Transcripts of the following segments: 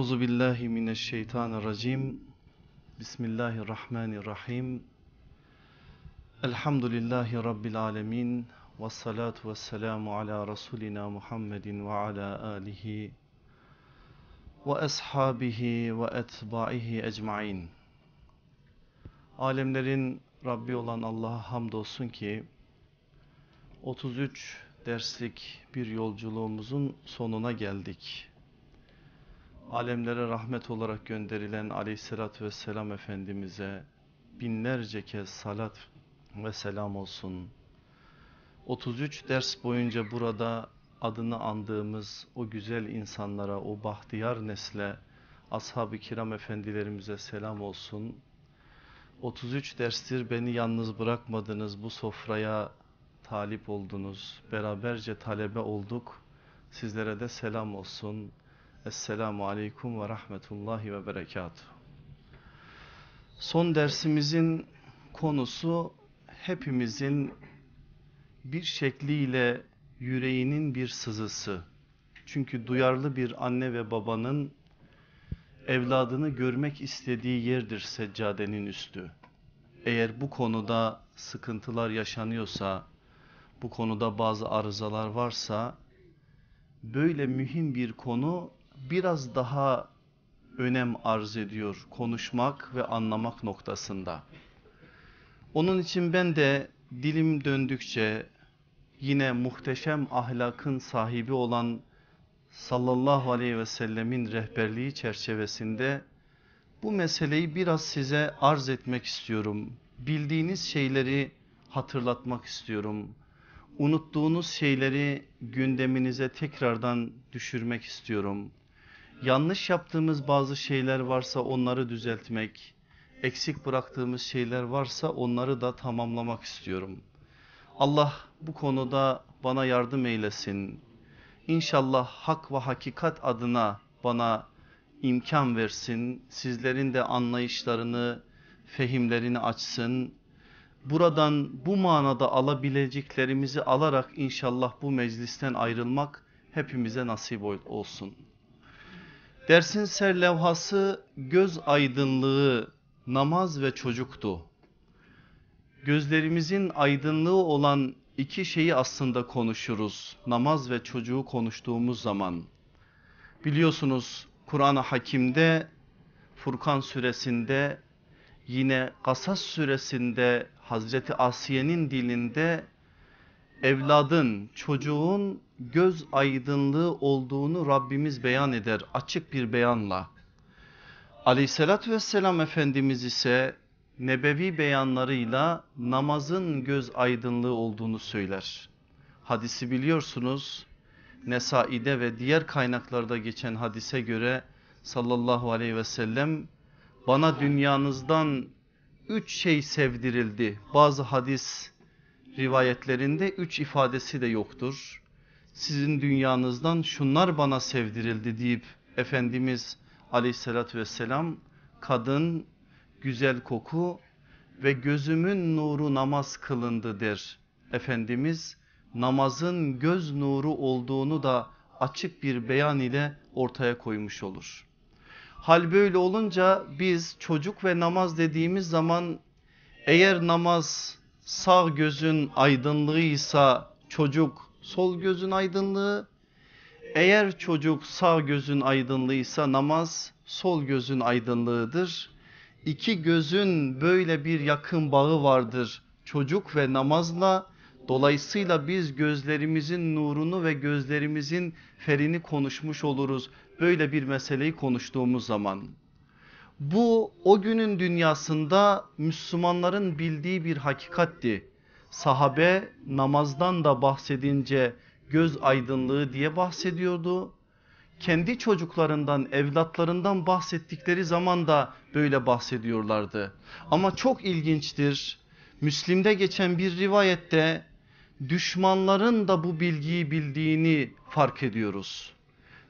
Euzu billahi mineşşeytanirracim. Bismillahirrahmanirrahim. Elhamdülillahi rabbil alamin ve salatu vesselamu ala rasulina Muhammedin ve ala alihi ve ashabihi ve etbaihi ecmaîn. Alemlerin Rabbi olan Allah'a hamdolsun ki 33 derslik bir yolculuğumuzun sonuna geldik. Alemlere rahmet olarak gönderilen aleyhissalatü vesselam Efendimiz'e binlerce kez salat ve selam olsun. 33 ders boyunca burada adını andığımız o güzel insanlara, o bahtiyar nesle, ashab-ı kiram efendilerimize selam olsun. 33 derstir beni yalnız bırakmadınız, bu sofraya talip oldunuz, beraberce talebe olduk. Sizlere de selam olsun. Esselamu Aleyküm ve Rahmetullahi ve Berekatuhu. Son dersimizin konusu hepimizin bir şekliyle yüreğinin bir sızısı. Çünkü duyarlı bir anne ve babanın evladını görmek istediği yerdir seccadenin üstü. Eğer bu konuda sıkıntılar yaşanıyorsa, bu konuda bazı arızalar varsa, böyle mühim bir konu biraz daha önem arz ediyor konuşmak ve anlamak noktasında. Onun için ben de dilim döndükçe yine muhteşem ahlakın sahibi olan sallallahu aleyhi ve sellemin rehberliği çerçevesinde bu meseleyi biraz size arz etmek istiyorum. Bildiğiniz şeyleri hatırlatmak istiyorum. Unuttuğunuz şeyleri gündeminize tekrardan düşürmek istiyorum. Yanlış yaptığımız bazı şeyler varsa onları düzeltmek, eksik bıraktığımız şeyler varsa onları da tamamlamak istiyorum. Allah bu konuda bana yardım eylesin. İnşallah hak ve hakikat adına bana imkan versin. Sizlerin de anlayışlarını, fehimlerini açsın. Buradan bu manada alabileceklerimizi alarak inşallah bu meclisten ayrılmak hepimize nasip olsun. Dersin serlevhası göz aydınlığı, namaz ve çocuktu. Gözlerimizin aydınlığı olan iki şeyi aslında konuşuruz. Namaz ve çocuğu konuştuğumuz zaman. Biliyorsunuz Kur'an-ı Hakim'de Furkan suresinde yine Kasas suresinde Hazreti Asiye'nin dilinde evladın, çocuğun göz aydınlığı olduğunu Rabbimiz beyan eder açık bir beyanla. Aleyhissalatü vesselam Efendimiz ise nebevi beyanlarıyla namazın göz aydınlığı olduğunu söyler. Hadisi biliyorsunuz Nesai'de ve diğer kaynaklarda geçen hadise göre sallallahu aleyhi ve sellem bana dünyanızdan üç şey sevdirildi. Bazı hadis rivayetlerinde üç ifadesi de yoktur. Sizin dünyanızdan şunlar bana sevdirildi deyip Efendimiz aleyhissalatü vesselam kadın, güzel koku ve gözümün nuru namaz kılındı der. Efendimiz namazın göz nuru olduğunu da açık bir beyan ile ortaya koymuş olur. Hal böyle olunca biz çocuk ve namaz dediğimiz zaman eğer namaz sağ gözün aydınlığıysa çocuk sol gözün aydınlığı, eğer çocuk sağ gözün aydınlığıysa namaz sol gözün aydınlığıdır. İki gözün böyle bir yakın bağı vardır çocuk ve namazla. Dolayısıyla biz gözlerimizin nurunu ve gözlerimizin ferini konuşmuş oluruz. Böyle bir meseleyi konuştuğumuz zaman. Bu o günün dünyasında Müslümanların bildiği bir hakikatti. Sahabe namazdan da bahsedince göz aydınlığı diye bahsediyordu. Kendi çocuklarından, evlatlarından bahsettikleri zaman da böyle bahsediyorlardı. Ama çok ilginçtir. Müslim'de geçen bir rivayette düşmanların da bu bilgiyi bildiğini fark ediyoruz.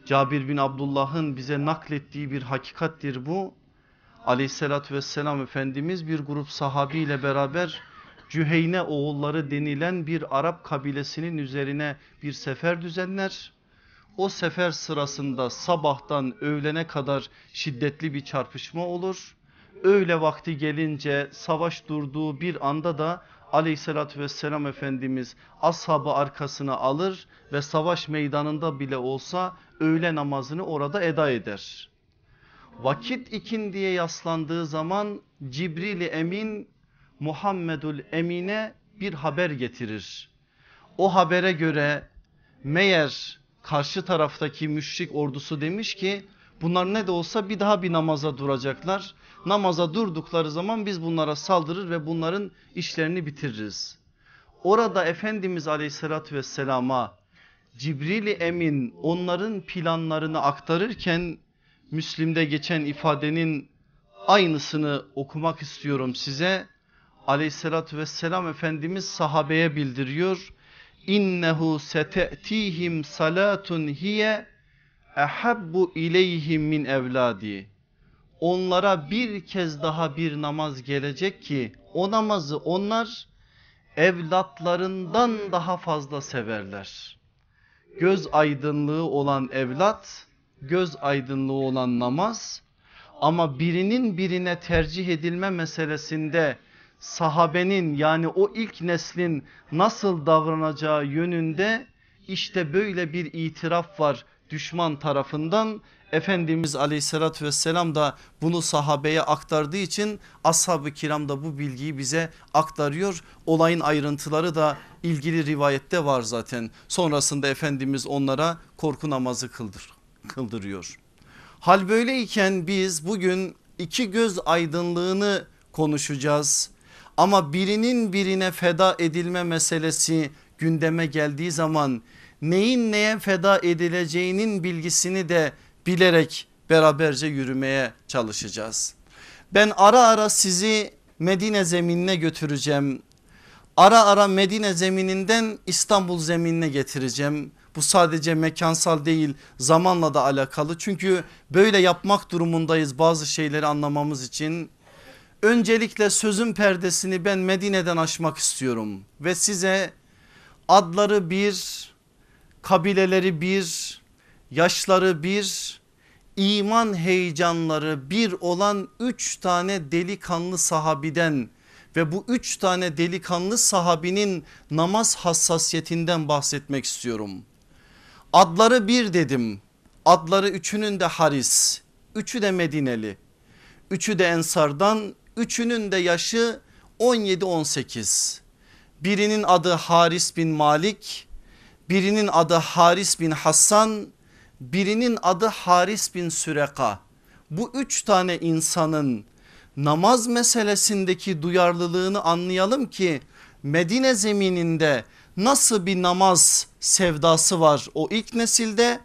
Cabir bin Abdullah'ın bize naklettiği bir hakikattir bu. Aleyhissalatü vesselam Efendimiz bir grup sahabiyle beraber Cüheyne oğulları denilen bir Arap kabilesinin üzerine bir sefer düzenler. O sefer sırasında sabahtan öğlene kadar şiddetli bir çarpışma olur. Öğle vakti gelince savaş durduğu bir anda da aleyhissalatü vesselam Efendimiz ashabı arkasına alır ve savaş meydanında bile olsa öğle namazını orada eda eder. Vakit ikindiye yaslandığı zaman Cibril-i Emin Muhammedül Emine bir haber getirir. O habere göre meğer karşı taraftaki müşrik ordusu demiş ki bunlar ne de olsa bir daha bir namaza duracaklar. Namaza durdukları zaman biz bunlara saldırır ve bunların işlerini bitiririz. Orada Efendimiz aleyhissalatü vesselama Cibril-i Emin onların planlarını aktarırken Müslim'de geçen ifadenin aynısını okumak istiyorum size. Aleyhissalatü vesselam Efendimiz sahabeye bildiriyor. İnnehu sete'tihim salatun hiye ehabbu ileyhim min evladi. Onlara bir kez daha bir namaz gelecek ki o namazı onlar evlatlarından daha fazla severler. Göz aydınlığı olan evlat, göz aydınlığı olan namaz ama birinin birine tercih edilme meselesinde sahabenin yani o ilk neslin nasıl davranacağı yönünde işte böyle bir itiraf var düşman tarafından. Efendimiz aleyhissalatü vesselam da bunu sahabeye aktardığı için ashab-ı kiram da bu bilgiyi bize aktarıyor. Olayın ayrıntıları da ilgili rivayette var zaten. Sonrasında Efendimiz onlara korku namazı kıldır, kıldırıyor. Hal böyleyken biz bugün iki göz aydınlığını konuşacağız. Ama birinin birine feda edilme meselesi gündeme geldiği zaman neyin neye feda edileceğinin bilgisini de bilerek beraberce yürümeye çalışacağız. Ben ara ara sizi Medine zeminine götüreceğim. Ara ara Medine zemininden İstanbul zeminine getireceğim. Bu sadece mekansal değil zamanla da alakalı. Çünkü böyle yapmak durumundayız bazı şeyleri anlamamız için. Öncelikle sözün perdesini ben Medine'den açmak istiyorum ve size adları bir, kabileleri bir, yaşları bir, iman heyecanları bir olan üç tane delikanlı sahabiden ve bu üç tane delikanlı sahabinin namaz hassasiyetinden bahsetmek istiyorum. Adları bir dedim. Adları üçünün de Haris. Üçü de Medineli. Üçü de Ensardan. Üçünün de yaşı 17-18. Birinin adı Haris bin Malik. Birinin adı Haris bin Hassan. Birinin adı Haris bin Süreka. Bu üç tane insanın namaz meselesindeki duyarlılığını anlayalım ki Medine zemininde nasıl bir namaz sevdası var o ilk nesilde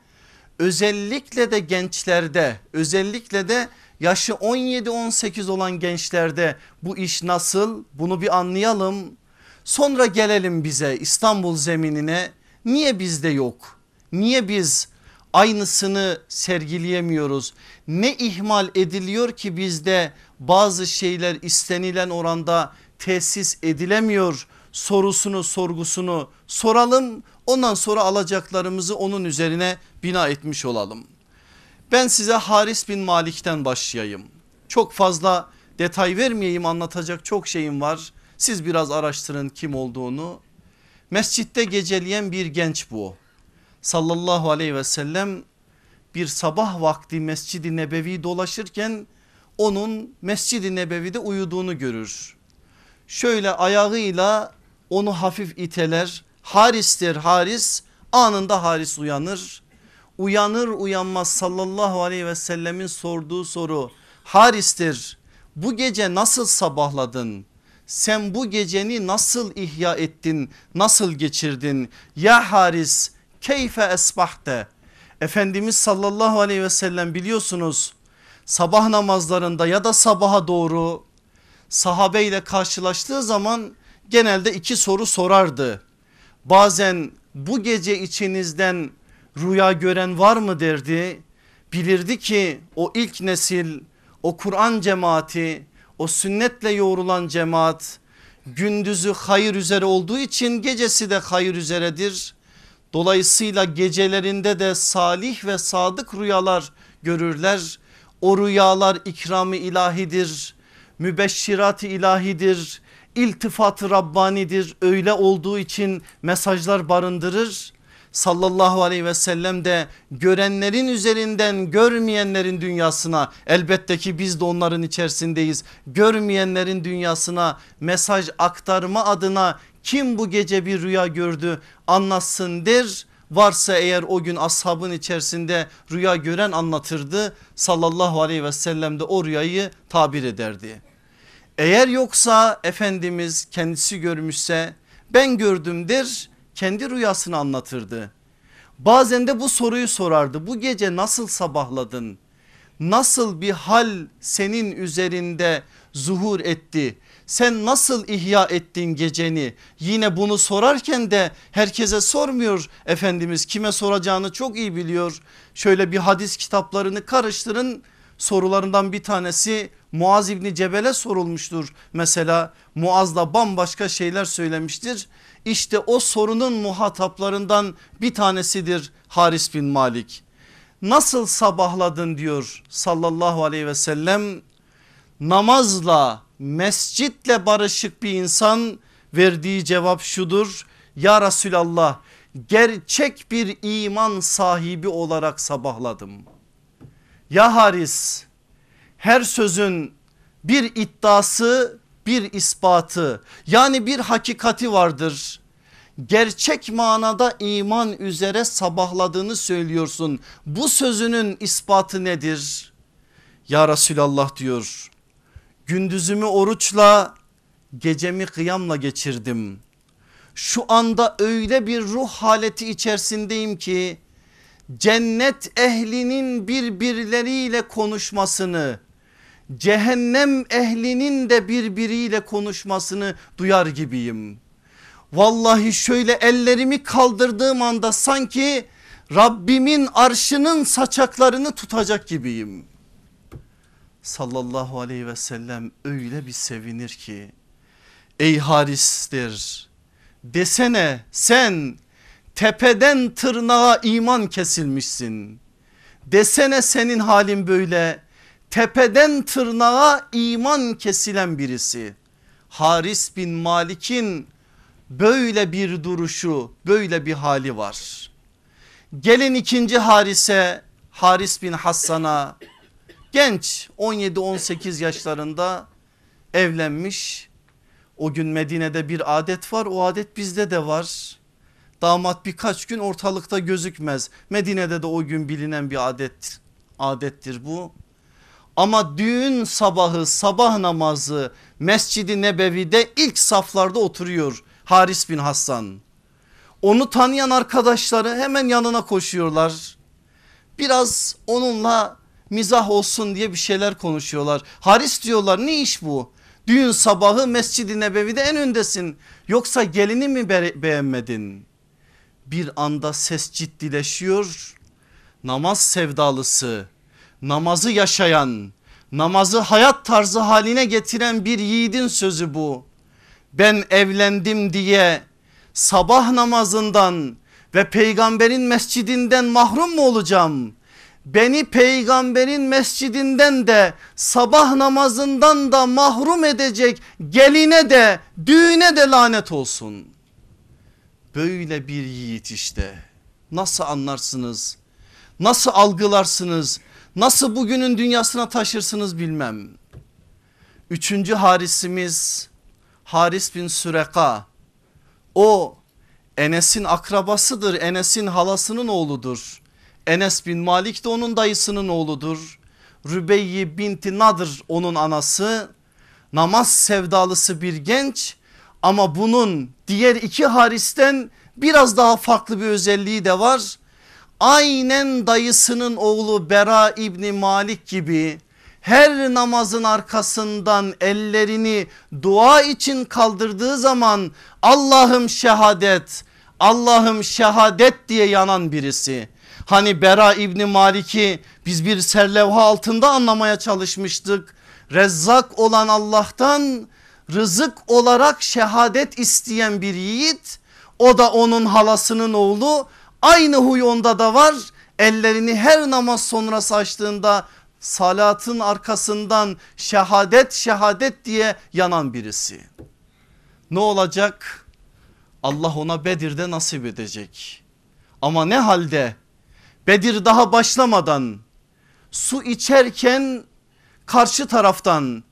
özellikle de gençlerde özellikle de yaşı 17-18 olan gençlerde bu iş nasıl bunu bir anlayalım. Sonra gelelim bize İstanbul zeminine niye bizde yok? Niye biz aynısını sergileyemiyoruz? Ne ihmal ediliyor ki bizde bazı şeyler istenilen oranda tesis edilemiyor? Sorusunu sorgusunu soralım ondan sonra alacaklarımızı onun üzerine bina etmiş olalım. Ben size Haris bin Malik'ten başlayayım. Çok fazla detay vermeyeyim anlatacak çok şeyim var. Siz biraz araştırın kim olduğunu. Mescitte geceleyen bir genç bu. Sallallahu aleyhi ve sellem bir sabah vakti Mescid-i Nebevi dolaşırken onun Mescid-i Nebevi'de uyuduğunu görür. Şöyle ayağıyla onu hafif iteler. Haris'tir Haris anında Haris uyanır. Uyanır uyanmaz sallallahu aleyhi ve sellemin sorduğu soru Haris'tir bu gece nasıl sabahladın? Sen bu geceni nasıl ihya ettin? Nasıl geçirdin? Ya Haris keyfe esbahte? Efendimiz sallallahu aleyhi ve sellem biliyorsunuz sabah namazlarında ya da sabaha doğru sahabeyle karşılaştığı zaman genelde iki soru sorardı. Bazen bu gece içinizden rüya gören var mı derdi. Bilirdi ki o ilk nesil o Kur'an cemaati o sünnetle yoğrulan cemaat gündüzü hayır üzere olduğu için gecesi de hayır üzeredir. Dolayısıyla gecelerinde de salih ve sadık rüyalar görürler. O rüyalar ikramı ilahidir, mübeşşirat-ı ilahidir, iltifat-ı Rabbanidir. Öyle olduğu için mesajlar barındırır. Sallallahu aleyhi ve sellem de görenlerin üzerinden görmeyenlerin dünyasına elbette ki biz de onların içerisindeyiz. Görmeyenlerin dünyasına mesaj aktarma adına kim bu gece bir rüya gördü anlatsın der. Varsa eğer o gün ashabın içerisinde rüya gören anlatırdı. Sallallahu aleyhi ve sellem de o rüyayı tabir ederdi. Eğer yoksa Efendimiz kendisi görmüşse ben gördüm der kendi rüyasını anlatırdı. Bazen de bu soruyu sorardı bu gece nasıl sabahladın? Nasıl bir hal senin üzerinde zuhur etti? Sen nasıl ihya ettin geceni? Yine bunu sorarken de herkese sormuyor Efendimiz kime soracağını çok iyi biliyor. Şöyle bir hadis kitaplarını karıştırın sorularından bir tanesi Muaz İbni Cebel'e sorulmuştur. Mesela Muaz da bambaşka şeyler söylemiştir. İşte o sorunun muhataplarından bir tanesidir Haris bin Malik. Nasıl sabahladın diyor sallallahu aleyhi ve sellem namazla mescitle barışık bir insan verdiği cevap şudur. Ya Resulallah gerçek bir iman sahibi olarak sabahladım. Ya Haris her sözün bir iddiası bir ispatı yani bir hakikati vardır. Gerçek manada iman üzere sabahladığını söylüyorsun. Bu sözünün ispatı nedir? Ya Resulallah diyor gündüzümü oruçla gecemi kıyamla geçirdim. Şu anda öyle bir ruh haleti içerisindeyim ki cennet ehlinin birbirleriyle konuşmasını cehennem ehlinin de birbiriyle konuşmasını duyar gibiyim. Vallahi şöyle ellerimi kaldırdığım anda sanki Rabbimin arşının saçaklarını tutacak gibiyim. Sallallahu aleyhi ve sellem öyle bir sevinir ki ey Haris'tir desene sen tepeden tırnağa iman kesilmişsin. Desene senin halin böyle tepeden tırnağa iman kesilen birisi. Haris bin Malik'in böyle bir duruşu böyle bir hali var. Gelin ikinci Haris'e Haris bin Hassan'a genç 17-18 yaşlarında evlenmiş. O gün Medine'de bir adet var o adet bizde de var. Damat birkaç gün ortalıkta gözükmez. Medine'de de o gün bilinen bir adet adettir bu. Ama düğün sabahı sabah namazı Mescid-i Nebevi'de ilk saflarda oturuyor Haris bin Hassan. Onu tanıyan arkadaşları hemen yanına koşuyorlar. Biraz onunla mizah olsun diye bir şeyler konuşuyorlar. Haris diyorlar ne iş bu? Düğün sabahı Mescid-i Nebevi'de en öndesin. Yoksa gelini mi be beğenmedin? Bir anda ses ciddileşiyor. Namaz sevdalısı namazı yaşayan, namazı hayat tarzı haline getiren bir yiğidin sözü bu. Ben evlendim diye sabah namazından ve peygamberin mescidinden mahrum mu olacağım? Beni peygamberin mescidinden de sabah namazından da mahrum edecek geline de düğüne de lanet olsun. Böyle bir yiğit işte nasıl anlarsınız? Nasıl algılarsınız? Nasıl bugünün dünyasına taşırsınız bilmem. Üçüncü harisimiz Haris bin Süreka. O Enes'in akrabasıdır. Enes'in halasının oğludur. Enes bin Malik de onun dayısının oğludur. Rübeyyi binti Nadır onun anası. Namaz sevdalısı bir genç ama bunun diğer iki haristen biraz daha farklı bir özelliği de var aynen dayısının oğlu Bera İbni Malik gibi her namazın arkasından ellerini dua için kaldırdığı zaman Allah'ım şehadet Allah'ım şehadet diye yanan birisi. Hani Bera İbni Malik'i biz bir serlevha altında anlamaya çalışmıştık. Rezzak olan Allah'tan rızık olarak şehadet isteyen bir yiğit o da onun halasının oğlu Aynı huy onda da var. Ellerini her namaz sonrası açtığında salatın arkasından şehadet şehadet diye yanan birisi. Ne olacak? Allah ona Bedir'de nasip edecek. Ama ne halde? Bedir daha başlamadan su içerken karşı taraftan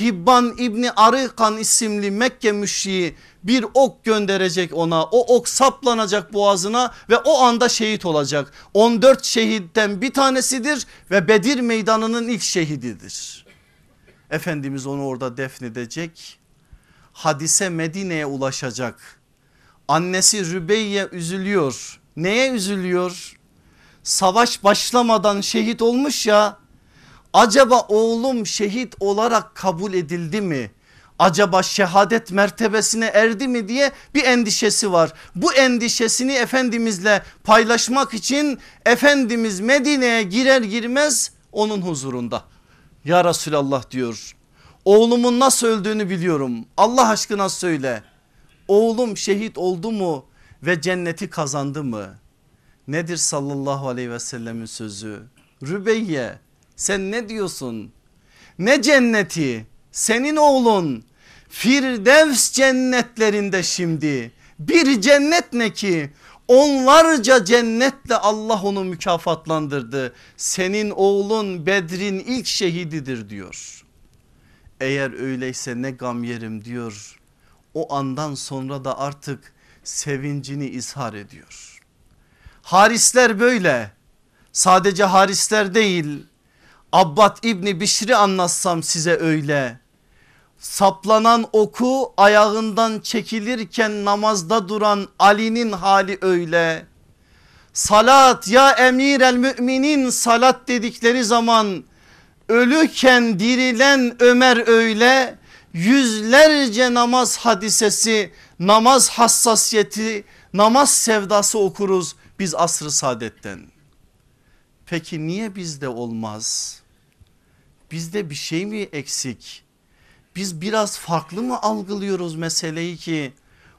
Hibban İbni Arıkan isimli Mekke müşriği bir ok gönderecek ona. O ok saplanacak boğazına ve o anda şehit olacak. 14 şehitten bir tanesidir ve Bedir meydanının ilk şehididir. Efendimiz onu orada defnedecek. Hadise Medine'ye ulaşacak. Annesi Rübeyye üzülüyor. Neye üzülüyor? Savaş başlamadan şehit olmuş ya acaba oğlum şehit olarak kabul edildi mi? Acaba şehadet mertebesine erdi mi diye bir endişesi var. Bu endişesini Efendimizle paylaşmak için Efendimiz Medine'ye girer girmez onun huzurunda. Ya Resulallah diyor oğlumun nasıl öldüğünü biliyorum Allah aşkına söyle. Oğlum şehit oldu mu ve cenneti kazandı mı? Nedir sallallahu aleyhi ve sellemin sözü? Rübeyye sen ne diyorsun? Ne cenneti? Senin oğlun Firdevs cennetlerinde şimdi. Bir cennet ne ki? Onlarca cennetle Allah onu mükafatlandırdı. Senin oğlun Bedrin ilk şehididir diyor. Eğer öyleyse ne gam yerim diyor. O andan sonra da artık sevincini izhar ediyor. Harisler böyle. Sadece harisler değil Abbad İbni Bişri anlatsam size öyle. Saplanan oku ayağından çekilirken namazda duran Ali'nin hali öyle. Salat ya emir el müminin salat dedikleri zaman ölüken dirilen Ömer öyle yüzlerce namaz hadisesi namaz hassasiyeti namaz sevdası okuruz biz asrı saadetten. Peki niye bizde olmaz? Bizde bir şey mi eksik? Biz biraz farklı mı algılıyoruz meseleyi ki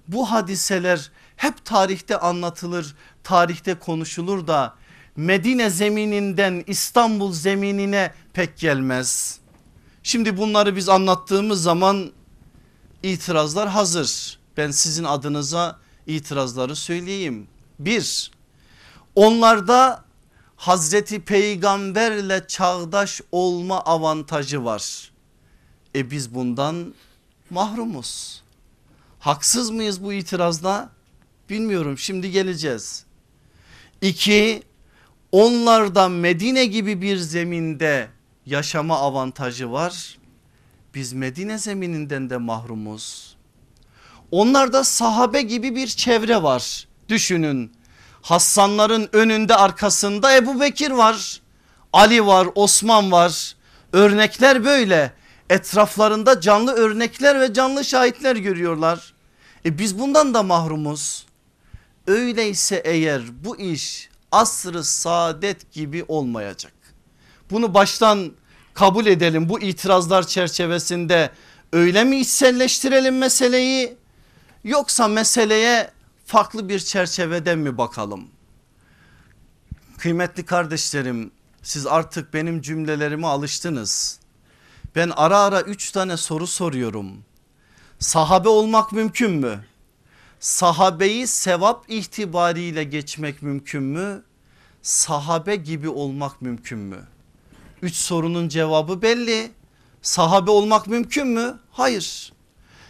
bu hadiseler hep tarihte anlatılır, tarihte konuşulur da Medine zemininden İstanbul zeminine pek gelmez. Şimdi bunları biz anlattığımız zaman itirazlar hazır. Ben sizin adınıza itirazları söyleyeyim. Bir, onlarda Hazreti peygamberle çağdaş olma avantajı var. E biz bundan mahrumuz. Haksız mıyız bu itirazda? Bilmiyorum şimdi geleceğiz. İki onlarda Medine gibi bir zeminde yaşama avantajı var. Biz Medine zemininden de mahrumuz. Onlarda sahabe gibi bir çevre var. Düşünün Hassanların önünde arkasında Ebu Bekir var. Ali var Osman var. Örnekler böyle. Etraflarında canlı örnekler ve canlı şahitler görüyorlar. E biz bundan da mahrumuz. Öyleyse eğer bu iş asrı saadet gibi olmayacak. Bunu baştan kabul edelim bu itirazlar çerçevesinde öyle mi içselleştirelim meseleyi yoksa meseleye farklı bir çerçevede mi bakalım? Kıymetli kardeşlerim siz artık benim cümlelerime alıştınız. Ben ara ara üç tane soru soruyorum. Sahabe olmak mümkün mü? Sahabeyi sevap itibariyle geçmek mümkün mü? Sahabe gibi olmak mümkün mü? Üç sorunun cevabı belli. Sahabe olmak mümkün mü? Hayır.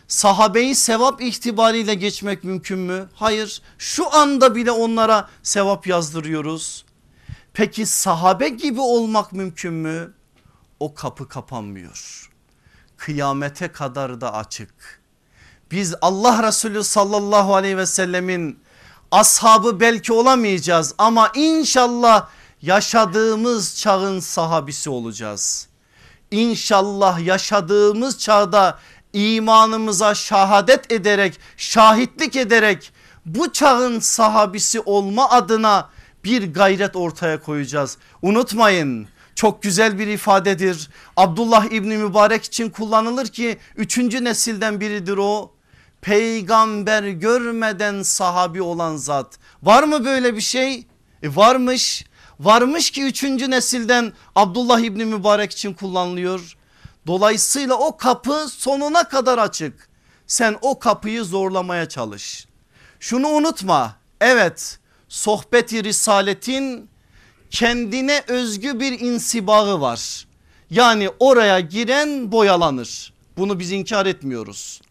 Sahabeyi sevap itibariyle geçmek mümkün mü? Hayır şu anda bile onlara sevap yazdırıyoruz. Peki sahabe gibi olmak mümkün mü? O kapı kapanmıyor. Kıyamete kadar da açık. Biz Allah Resulü sallallahu aleyhi ve sellemin ashabı belki olamayacağız ama inşallah yaşadığımız çağın sahabisi olacağız. İnşallah yaşadığımız çağda imanımıza şahadet ederek şahitlik ederek bu çağın sahabisi olma adına bir gayret ortaya koyacağız. Unutmayın çok güzel bir ifadedir. Abdullah İbni Mübarek için kullanılır ki üçüncü nesilden biridir o. peygamber görmeden sahabi olan zat. Var mı böyle bir şey? E varmış. Varmış ki üçüncü nesilden Abdullah İbni Mübarek için kullanılıyor. Dolayısıyla o kapı sonuna kadar açık. Sen o kapıyı zorlamaya çalış. Şunu unutma. Evet sohbeti risaletin kendine özgü bir insibağı var. Yani oraya giren boyalanır. Bunu biz inkar etmiyoruz.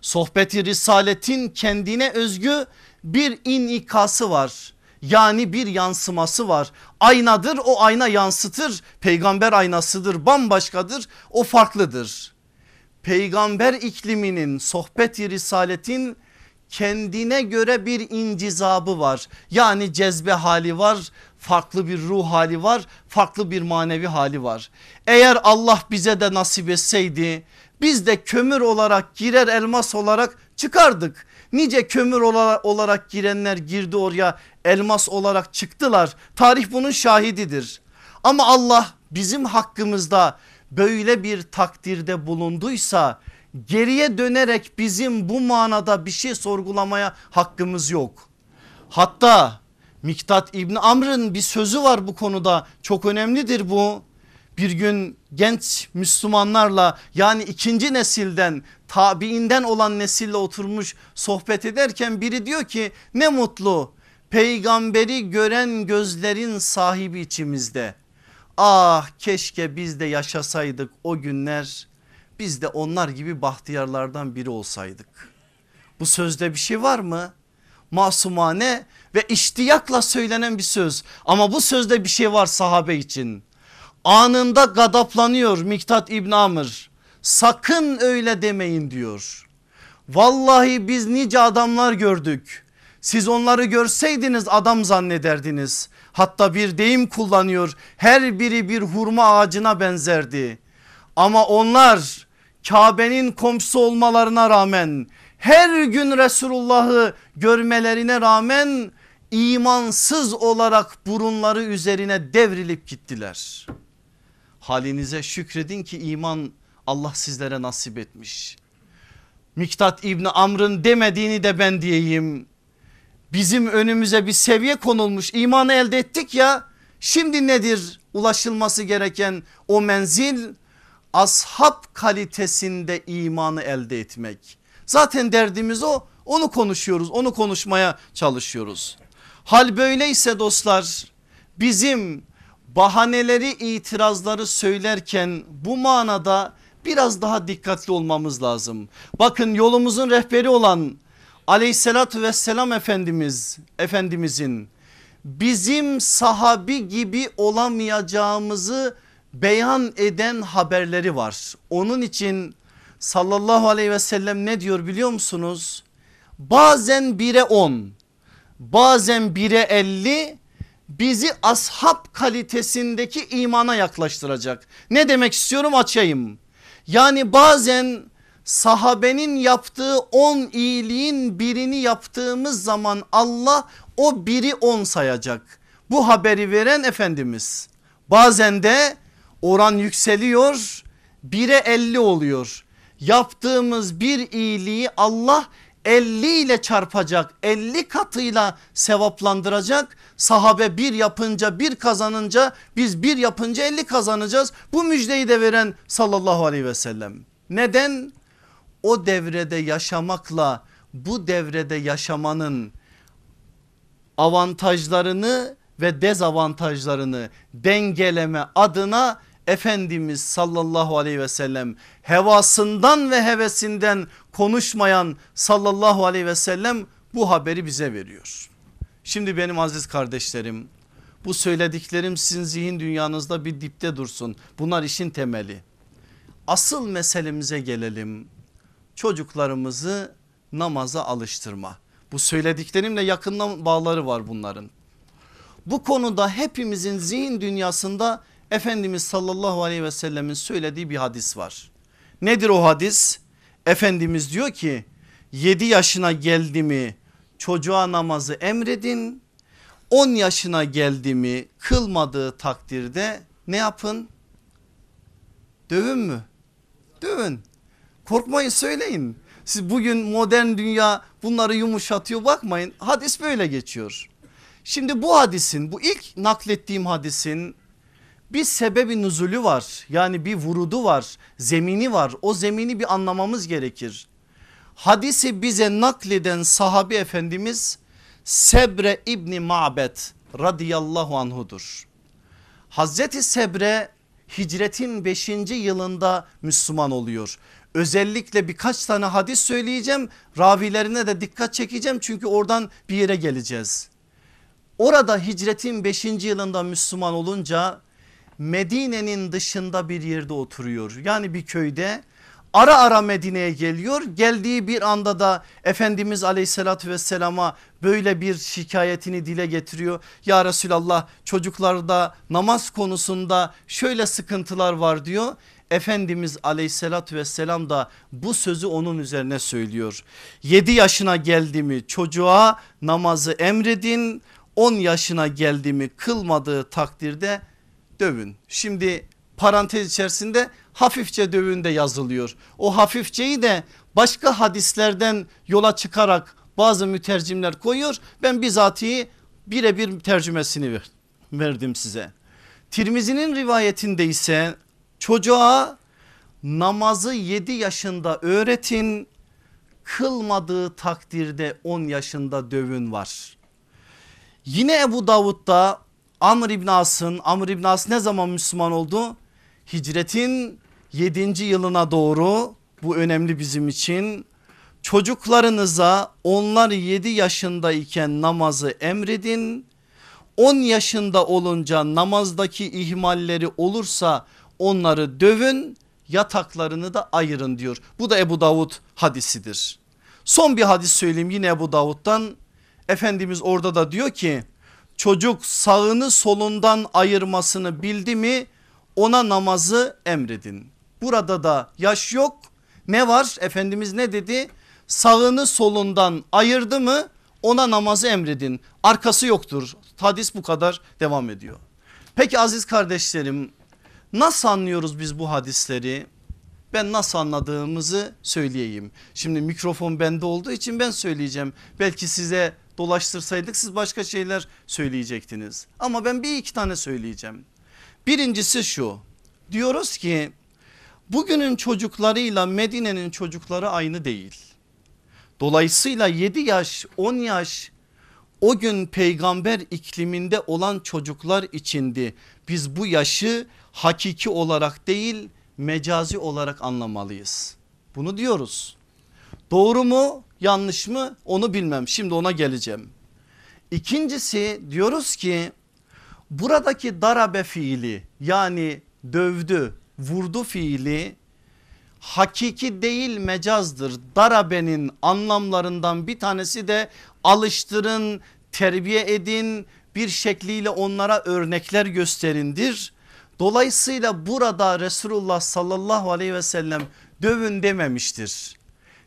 Sohbeti risaletin kendine özgü bir inikası var. Yani bir yansıması var. Aynadır o ayna yansıtır. Peygamber aynasıdır bambaşkadır o farklıdır. Peygamber ikliminin sohbeti risaletin kendine göre bir incizabı var. Yani cezbe hali var, farklı bir ruh hali var, farklı bir manevi hali var. Eğer Allah bize de nasip etseydi biz de kömür olarak girer elmas olarak çıkardık. Nice kömür olarak girenler girdi oraya elmas olarak çıktılar. Tarih bunun şahididir. Ama Allah bizim hakkımızda böyle bir takdirde bulunduysa geriye dönerek bizim bu manada bir şey sorgulamaya hakkımız yok. Hatta Miktat İbni Amr'ın bir sözü var bu konuda çok önemlidir bu. Bir gün genç Müslümanlarla yani ikinci nesilden tabiinden olan nesille oturmuş sohbet ederken biri diyor ki ne mutlu peygamberi gören gözlerin sahibi içimizde. Ah keşke biz de yaşasaydık o günler biz de onlar gibi bahtiyarlardan biri olsaydık. Bu sözde bir şey var mı? Masumane ve iştiyakla söylenen bir söz ama bu sözde bir şey var sahabe için. Anında gadaplanıyor Miktat İbn Amr sakın öyle demeyin diyor. Vallahi biz nice adamlar gördük. Siz onları görseydiniz adam zannederdiniz. Hatta bir deyim kullanıyor. Her biri bir hurma ağacına benzerdi. Ama onlar Kabe'nin komşusu olmalarına rağmen her gün Resulullah'ı görmelerine rağmen imansız olarak burunları üzerine devrilip gittiler. Halinize şükredin ki iman Allah sizlere nasip etmiş. Miktat İbni Amr'ın demediğini de ben diyeyim. Bizim önümüze bir seviye konulmuş imanı elde ettik ya. Şimdi nedir ulaşılması gereken o menzil? Ashab kalitesinde imanı elde etmek. Zaten derdimiz o onu konuşuyoruz onu konuşmaya çalışıyoruz. Hal böyleyse dostlar bizim bahaneleri itirazları söylerken bu manada biraz daha dikkatli olmamız lazım. Bakın yolumuzun rehberi olan aleyhissalatü vesselam efendimiz efendimizin bizim sahabi gibi olamayacağımızı beyan eden haberleri var. Onun için sallallahu aleyhi ve sellem ne diyor biliyor musunuz? Bazen bire on bazen bire elli bizi ashab kalitesindeki imana yaklaştıracak. Ne demek istiyorum açayım. Yani bazen sahabenin yaptığı on iyiliğin birini yaptığımız zaman Allah o biri on sayacak. Bu haberi veren Efendimiz. Bazen de oran yükseliyor bire elli oluyor. Yaptığımız bir iyiliği Allah 50 ile çarpacak 50 katıyla sevaplandıracak. Sahabe bir yapınca bir kazanınca biz bir yapınca 50 kazanacağız. Bu müjdeyi de veren sallallahu aleyhi ve sellem. Neden? O devrede yaşamakla bu devrede yaşamanın avantajlarını ve dezavantajlarını dengeleme adına Efendimiz sallallahu aleyhi ve sellem hevasından ve hevesinden konuşmayan sallallahu aleyhi ve sellem bu haberi bize veriyor. Şimdi benim aziz kardeşlerim bu söylediklerim sizin zihin dünyanızda bir dipte dursun. Bunlar işin temeli. Asıl meselemize gelelim. Çocuklarımızı namaza alıştırma. Bu söylediklerimle yakından bağları var bunların. Bu konuda hepimizin zihin dünyasında Efendimiz sallallahu aleyhi ve sellemin söylediği bir hadis var. Nedir o hadis? Efendimiz diyor ki 7 yaşına geldi mi çocuğa namazı emredin. 10 yaşına geldi mi kılmadığı takdirde ne yapın? Dövün mü? Dövün. Korkmayın söyleyin. Siz bugün modern dünya bunları yumuşatıyor bakmayın hadis böyle geçiyor. Şimdi bu hadisin bu ilk naklettiğim hadisin bir sebebi nüzulü var. Yani bir vurudu var zemini var o zemini bir anlamamız gerekir. Hadisi bize nakleden sahabi efendimiz Sebre İbni Ma'bet radıyallahu anhudur. Hazreti Sebre hicretin 5. yılında Müslüman oluyor. Özellikle birkaç tane hadis söyleyeceğim ravilerine de dikkat çekeceğim çünkü oradan bir yere geleceğiz. Orada hicretin 5. yılında Müslüman olunca Medine'nin dışında bir yerde oturuyor. Yani bir köyde ara ara Medine'ye geliyor. Geldiği bir anda da Efendimiz aleyhissalatü vesselama böyle bir şikayetini dile getiriyor. Ya Resulallah çocuklarda namaz konusunda şöyle sıkıntılar var diyor. Efendimiz aleyhissalatü vesselam da bu sözü onun üzerine söylüyor. 7 yaşına geldi mi çocuğa namazı emredin 10 yaşına geldi mi kılmadığı takdirde dövün. Şimdi parantez içerisinde hafifçe dövün de yazılıyor. O hafifçeyi de başka hadislerden yola çıkarak bazı mütercimler koyuyor. Ben bizatihi birebir tercümesini verdim size. Tirmizi'nin rivayetinde ise çocuğa namazı 7 yaşında öğretin kılmadığı takdirde 10 yaşında dövün var. Yine Ebu Davud'da Amr İbn As'ın Amr İbn As ne zaman Müslüman oldu? Hicretin 7. yılına doğru bu önemli bizim için. Çocuklarınıza onlar 7 yaşındayken namazı emredin. 10 yaşında olunca namazdaki ihmalleri olursa onları dövün yataklarını da ayırın diyor. Bu da Ebu Davud hadisidir. Son bir hadis söyleyeyim yine Ebu Davud'dan. Efendimiz orada da diyor ki çocuk sağını solundan ayırmasını bildi mi ona namazı emredin. Burada da yaş yok ne var Efendimiz ne dedi sağını solundan ayırdı mı ona namazı emredin arkası yoktur hadis bu kadar devam ediyor. Peki aziz kardeşlerim nasıl anlıyoruz biz bu hadisleri ben nasıl anladığımızı söyleyeyim. Şimdi mikrofon bende olduğu için ben söyleyeceğim. Belki size dolaştırsaydık siz başka şeyler söyleyecektiniz. Ama ben bir iki tane söyleyeceğim. Birincisi şu diyoruz ki bugünün çocuklarıyla Medine'nin çocukları aynı değil. Dolayısıyla 7 yaş 10 yaş o gün peygamber ikliminde olan çocuklar içindi. Biz bu yaşı hakiki olarak değil mecazi olarak anlamalıyız. Bunu diyoruz. Doğru mu yanlış mı onu bilmem şimdi ona geleceğim. İkincisi diyoruz ki buradaki darabe fiili yani dövdü vurdu fiili hakiki değil mecazdır. Darabenin anlamlarından bir tanesi de alıştırın terbiye edin bir şekliyle onlara örnekler gösterindir. Dolayısıyla burada Resulullah sallallahu aleyhi ve sellem dövün dememiştir.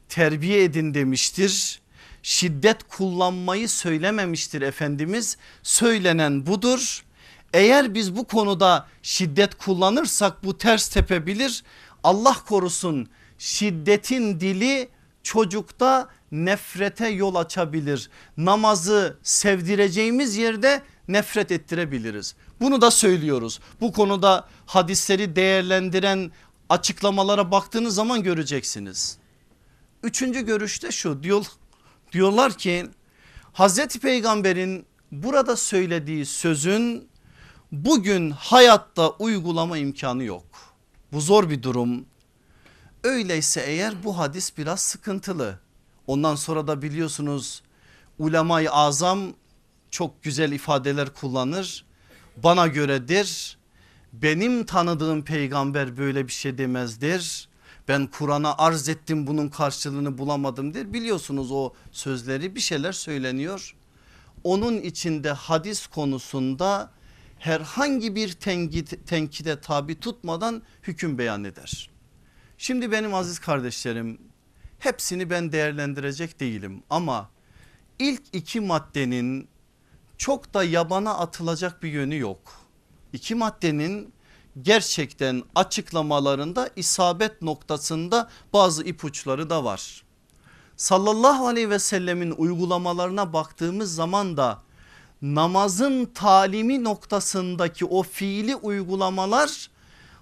Terbiye edin demiştir. Şiddet kullanmayı söylememiştir Efendimiz. Söylenen budur. Eğer biz bu konuda şiddet kullanırsak bu ters tepebilir. Allah korusun şiddetin dili çocukta nefrete yol açabilir. Namazı sevdireceğimiz yerde nefret ettirebiliriz. Bunu da söylüyoruz. Bu konuda hadisleri değerlendiren açıklamalara baktığınız zaman göreceksiniz. Üçüncü görüşte şu diyor, diyorlar ki Hazreti Peygamber'in burada söylediği sözün bugün hayatta uygulama imkanı yok. Bu zor bir durum. Öyleyse eğer bu hadis biraz sıkıntılı. Ondan sonra da biliyorsunuz ulemayı azam çok güzel ifadeler kullanır. Bana göredir. Benim tanıdığım peygamber böyle bir şey demezdir. Ben Kur'an'a arz ettim bunun karşılığını bulamadım der. Biliyorsunuz o sözleri bir şeyler söyleniyor. Onun içinde hadis konusunda herhangi bir tenkit, tenkide tabi tutmadan hüküm beyan eder. Şimdi benim aziz kardeşlerim hepsini ben değerlendirecek değilim ama ilk iki maddenin çok da yabana atılacak bir yönü yok. İki maddenin gerçekten açıklamalarında isabet noktasında bazı ipuçları da var. sallallahu aleyhi ve sellemin uygulamalarına baktığımız zaman da namazın talimi noktasındaki o fiili uygulamalar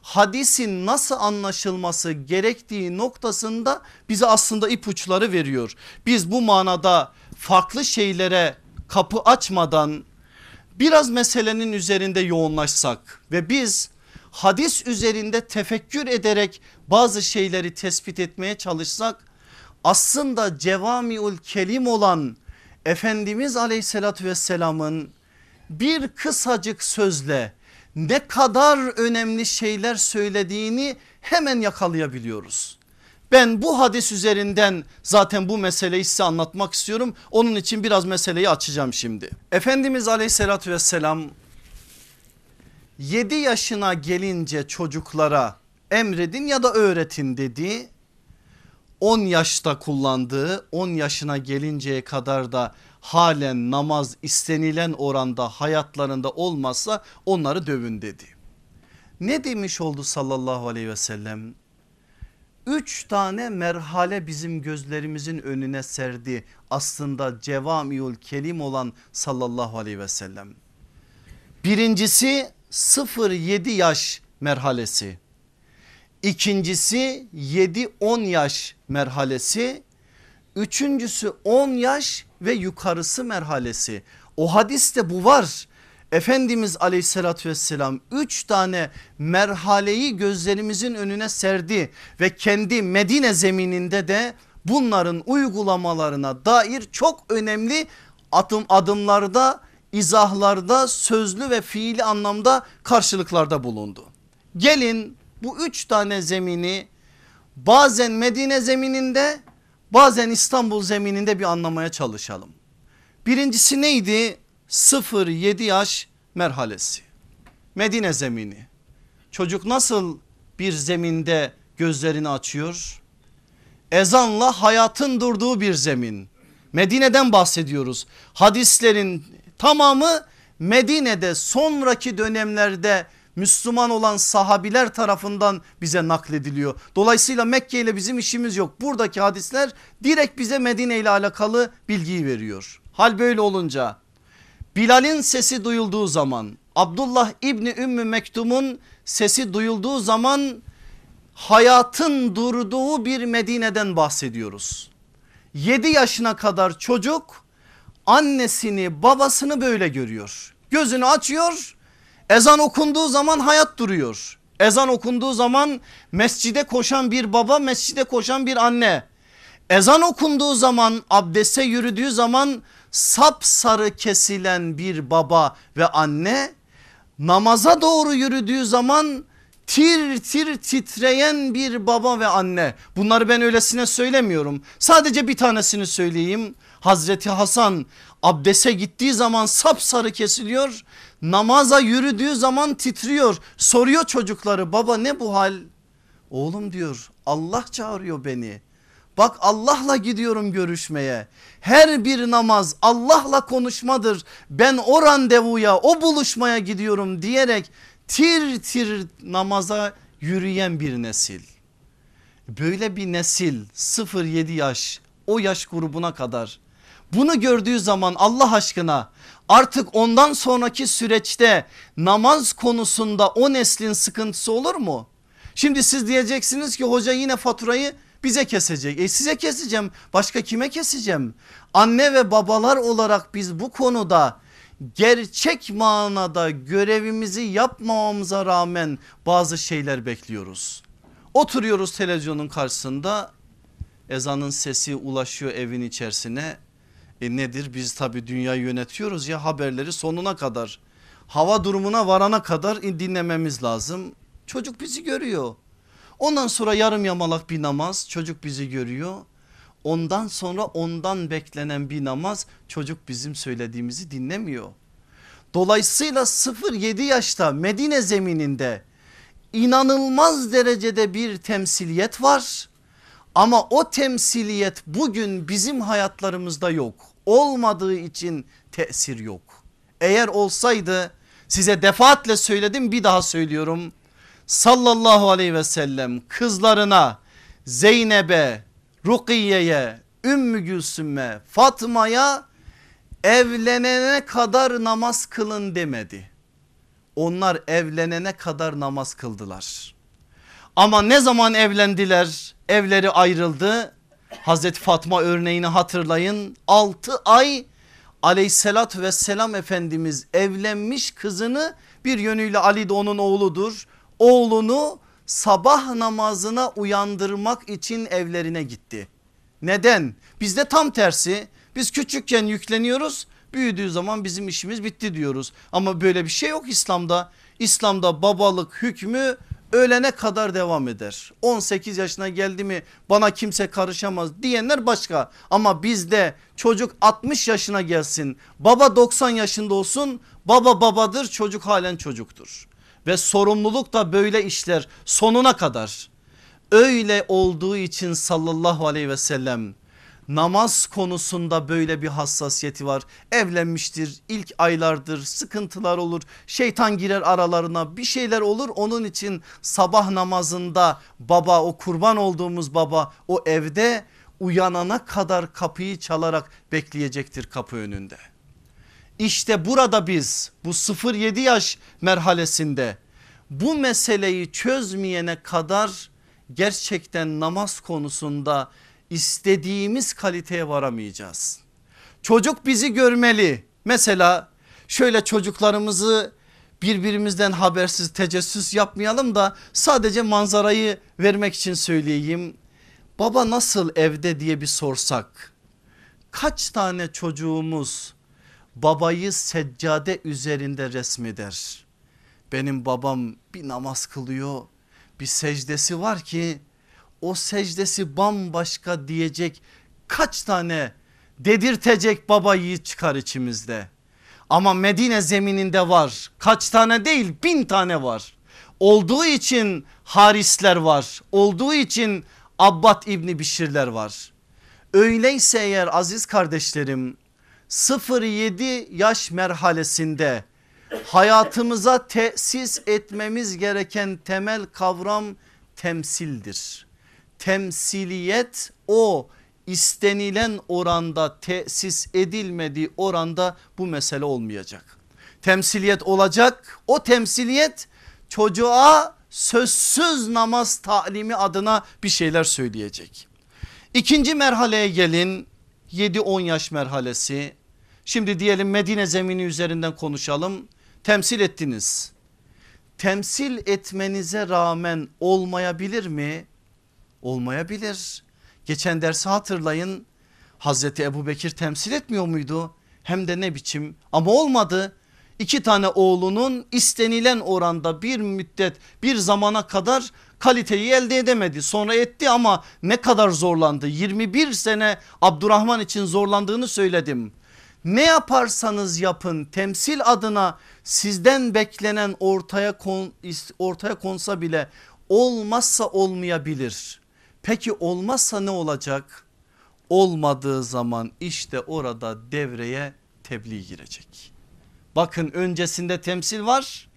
hadisin nasıl anlaşılması gerektiği noktasında bize aslında ipuçları veriyor. Biz bu manada farklı şeylere kapı açmadan biraz meselenin üzerinde yoğunlaşsak ve biz hadis üzerinde tefekkür ederek bazı şeyleri tespit etmeye çalışsak aslında cevamiül kelim olan Efendimiz aleyhissalatü vesselamın bir kısacık sözle ne kadar önemli şeyler söylediğini hemen yakalayabiliyoruz. Ben bu hadis üzerinden zaten bu meseleyi size anlatmak istiyorum. Onun için biraz meseleyi açacağım şimdi. Efendimiz aleyhissalatü vesselam 7 yaşına gelince çocuklara emredin ya da öğretin dediği 10 yaşta kullandığı 10 yaşına gelinceye kadar da halen namaz istenilen oranda hayatlarında olmazsa onları dövün dedi. Ne demiş oldu sallallahu aleyhi ve sellem? Üç tane merhale bizim gözlerimizin önüne serdi aslında cevamiül kelim olan sallallahu aleyhi ve sellem. Birincisi 0-7 yaş merhalesi. İkincisi 7-10 yaş merhalesi. Üçüncüsü 10 yaş ve yukarısı merhalesi. O hadiste bu var. Efendimiz aleyhissalatü vesselam üç tane merhaleyi gözlerimizin önüne serdi ve kendi Medine zemininde de bunların uygulamalarına dair çok önemli adım adımlarda izahlarda sözlü ve fiili anlamda karşılıklarda bulundu. Gelin bu üç tane zemini bazen Medine zemininde bazen İstanbul zemininde bir anlamaya çalışalım. Birincisi neydi? 0-7 yaş merhalesi. Medine zemini. Çocuk nasıl bir zeminde gözlerini açıyor? Ezanla hayatın durduğu bir zemin. Medine'den bahsediyoruz. Hadislerin tamamı Medine'de sonraki dönemlerde Müslüman olan sahabiler tarafından bize naklediliyor. Dolayısıyla Mekke ile bizim işimiz yok. Buradaki hadisler direkt bize Medine ile alakalı bilgiyi veriyor. Hal böyle olunca Bilal'in sesi duyulduğu zaman Abdullah İbni Ümmü Mektum'un sesi duyulduğu zaman hayatın durduğu bir Medine'den bahsediyoruz. 7 yaşına kadar çocuk annesini babasını böyle görüyor. Gözünü açıyor ezan okunduğu zaman hayat duruyor. Ezan okunduğu zaman mescide koşan bir baba mescide koşan bir anne. Ezan okunduğu zaman abdeste yürüdüğü zaman sapsarı kesilen bir baba ve anne namaza doğru yürüdüğü zaman tir tir titreyen bir baba ve anne. Bunları ben öylesine söylemiyorum. Sadece bir tanesini söyleyeyim. Hazreti Hasan abdese gittiği zaman sapsarı kesiliyor. Namaza yürüdüğü zaman titriyor. Soruyor çocukları baba ne bu hal? Oğlum diyor Allah çağırıyor beni. Bak Allah'la gidiyorum görüşmeye. Her bir namaz Allah'la konuşmadır. Ben o randevuya o buluşmaya gidiyorum diyerek tir tir namaza yürüyen bir nesil. Böyle bir nesil 0-7 yaş o yaş grubuna kadar bunu gördüğü zaman Allah aşkına artık ondan sonraki süreçte namaz konusunda o neslin sıkıntısı olur mu? Şimdi siz diyeceksiniz ki hoca yine faturayı bize kesecek. E size keseceğim başka kime keseceğim? Anne ve babalar olarak biz bu konuda gerçek manada görevimizi yapmamamıza rağmen bazı şeyler bekliyoruz. Oturuyoruz televizyonun karşısında ezanın sesi ulaşıyor evin içerisine. E nedir biz tabi dünyayı yönetiyoruz ya haberleri sonuna kadar hava durumuna varana kadar dinlememiz lazım. Çocuk bizi görüyor. Ondan sonra yarım yamalak bir namaz çocuk bizi görüyor. Ondan sonra ondan beklenen bir namaz çocuk bizim söylediğimizi dinlemiyor. Dolayısıyla 0-7 yaşta Medine zemininde inanılmaz derecede bir temsiliyet var. Ama o temsiliyet bugün bizim hayatlarımızda yok. Olmadığı için tesir yok. Eğer olsaydı size defaatle söyledim bir daha söylüyorum. Sallallahu aleyhi ve sellem kızlarına Zeynep'e, Rukiye'ye, Ümmü Gülsüm'e Fatma'ya evlenene kadar namaz kılın demedi. Onlar evlenene kadar namaz kıldılar. Ama ne zaman evlendiler evleri ayrıldı. Hazreti Fatma örneğini hatırlayın 6 ay aleyhissalatü vesselam Efendimiz evlenmiş kızını bir yönüyle Ali de onun oğludur. Oğlunu sabah namazına uyandırmak için evlerine gitti. Neden? Bizde tam tersi biz küçükken yükleniyoruz büyüdüğü zaman bizim işimiz bitti diyoruz. Ama böyle bir şey yok İslam'da. İslam'da babalık hükmü ölene kadar devam eder. 18 yaşına geldi mi bana kimse karışamaz diyenler başka. Ama bizde çocuk 60 yaşına gelsin baba 90 yaşında olsun baba babadır çocuk halen çocuktur. Ve sorumluluk da böyle işler sonuna kadar. Öyle olduğu için sallallahu aleyhi ve sellem namaz konusunda böyle bir hassasiyeti var. Evlenmiştir ilk aylardır sıkıntılar olur şeytan girer aralarına bir şeyler olur. Onun için sabah namazında baba o kurban olduğumuz baba o evde uyanana kadar kapıyı çalarak bekleyecektir kapı önünde. İşte burada biz bu 0-7 yaş merhalesinde bu meseleyi çözmeyene kadar gerçekten namaz konusunda istediğimiz kaliteye varamayacağız. Çocuk bizi görmeli. Mesela şöyle çocuklarımızı birbirimizden habersiz tecessüs yapmayalım da sadece manzarayı vermek için söyleyeyim. Baba nasıl evde diye bir sorsak kaç tane çocuğumuz babayı seccade üzerinde resmeder? Benim babam bir namaz kılıyor bir secdesi var ki o secdesi bambaşka diyecek kaç tane dedirtecek baba yiğit çıkar içimizde. Ama Medine zemininde var kaç tane değil bin tane var. Olduğu için Harisler var olduğu için Abbad İbni Bişirler var. Öyleyse eğer aziz kardeşlerim 0-7 yaş merhalesinde hayatımıza tesis etmemiz gereken temel kavram temsildir temsiliyet o istenilen oranda tesis edilmediği oranda bu mesele olmayacak. Temsiliyet olacak o temsiliyet çocuğa sözsüz namaz talimi adına bir şeyler söyleyecek. İkinci merhaleye gelin 7-10 yaş merhalesi. Şimdi diyelim Medine zemini üzerinden konuşalım. Temsil ettiniz. Temsil etmenize rağmen olmayabilir mi? Olmayabilir. Geçen dersi hatırlayın Hazreti Ebu Bekir temsil etmiyor muydu? Hem de ne biçim ama olmadı. İki tane oğlunun istenilen oranda bir müddet bir zamana kadar kaliteyi elde edemedi. Sonra etti ama ne kadar zorlandı 21 sene Abdurrahman için zorlandığını söyledim. Ne yaparsanız yapın temsil adına sizden beklenen ortaya kon, ortaya konsa bile olmazsa olmayabilir. Peki olmazsa ne olacak? Olmadığı zaman işte orada devreye tebliğ girecek. Bakın öncesinde temsil var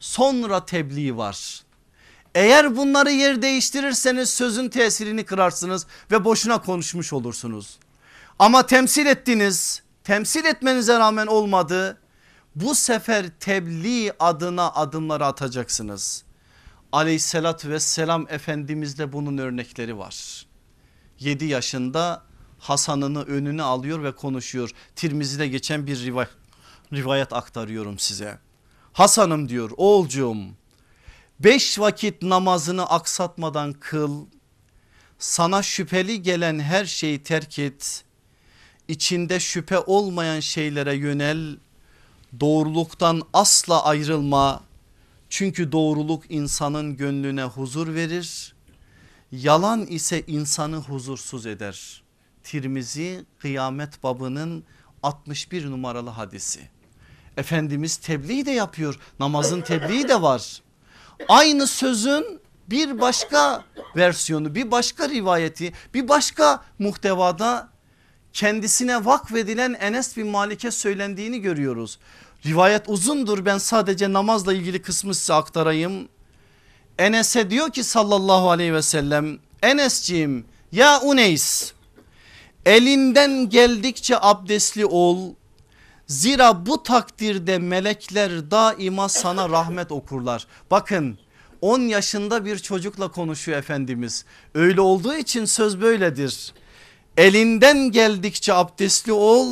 sonra tebliğ var. Eğer bunları yer değiştirirseniz sözün tesirini kırarsınız ve boşuna konuşmuş olursunuz. Ama temsil ettiniz temsil etmenize rağmen olmadı. Bu sefer tebliğ adına adımları atacaksınız aleyhissalatü vesselam efendimizde bunun örnekleri var. 7 yaşında Hasan'ını önüne alıyor ve konuşuyor. Tirmizi'de geçen bir rivayet, aktarıyorum size. Hasan'ım diyor oğulcuğum beş vakit namazını aksatmadan kıl. Sana şüpheli gelen her şeyi terk et. İçinde şüphe olmayan şeylere yönel. Doğruluktan asla ayrılma çünkü doğruluk insanın gönlüne huzur verir. Yalan ise insanı huzursuz eder. Tirmizi kıyamet babının 61 numaralı hadisi. Efendimiz tebliğ de yapıyor namazın tebliği de var. Aynı sözün bir başka versiyonu bir başka rivayeti bir başka muhtevada kendisine vakfedilen Enes bin Malik'e söylendiğini görüyoruz. Rivayet uzundur ben sadece namazla ilgili kısmı size aktarayım. Enes'e diyor ki sallallahu aleyhi ve sellem Enesciğim ya Uneys Elinden geldikçe abdestli ol. Zira bu takdirde melekler daima sana rahmet okurlar. Bakın 10 yaşında bir çocukla konuşuyor Efendimiz. Öyle olduğu için söz böyledir. Elinden geldikçe abdestli ol.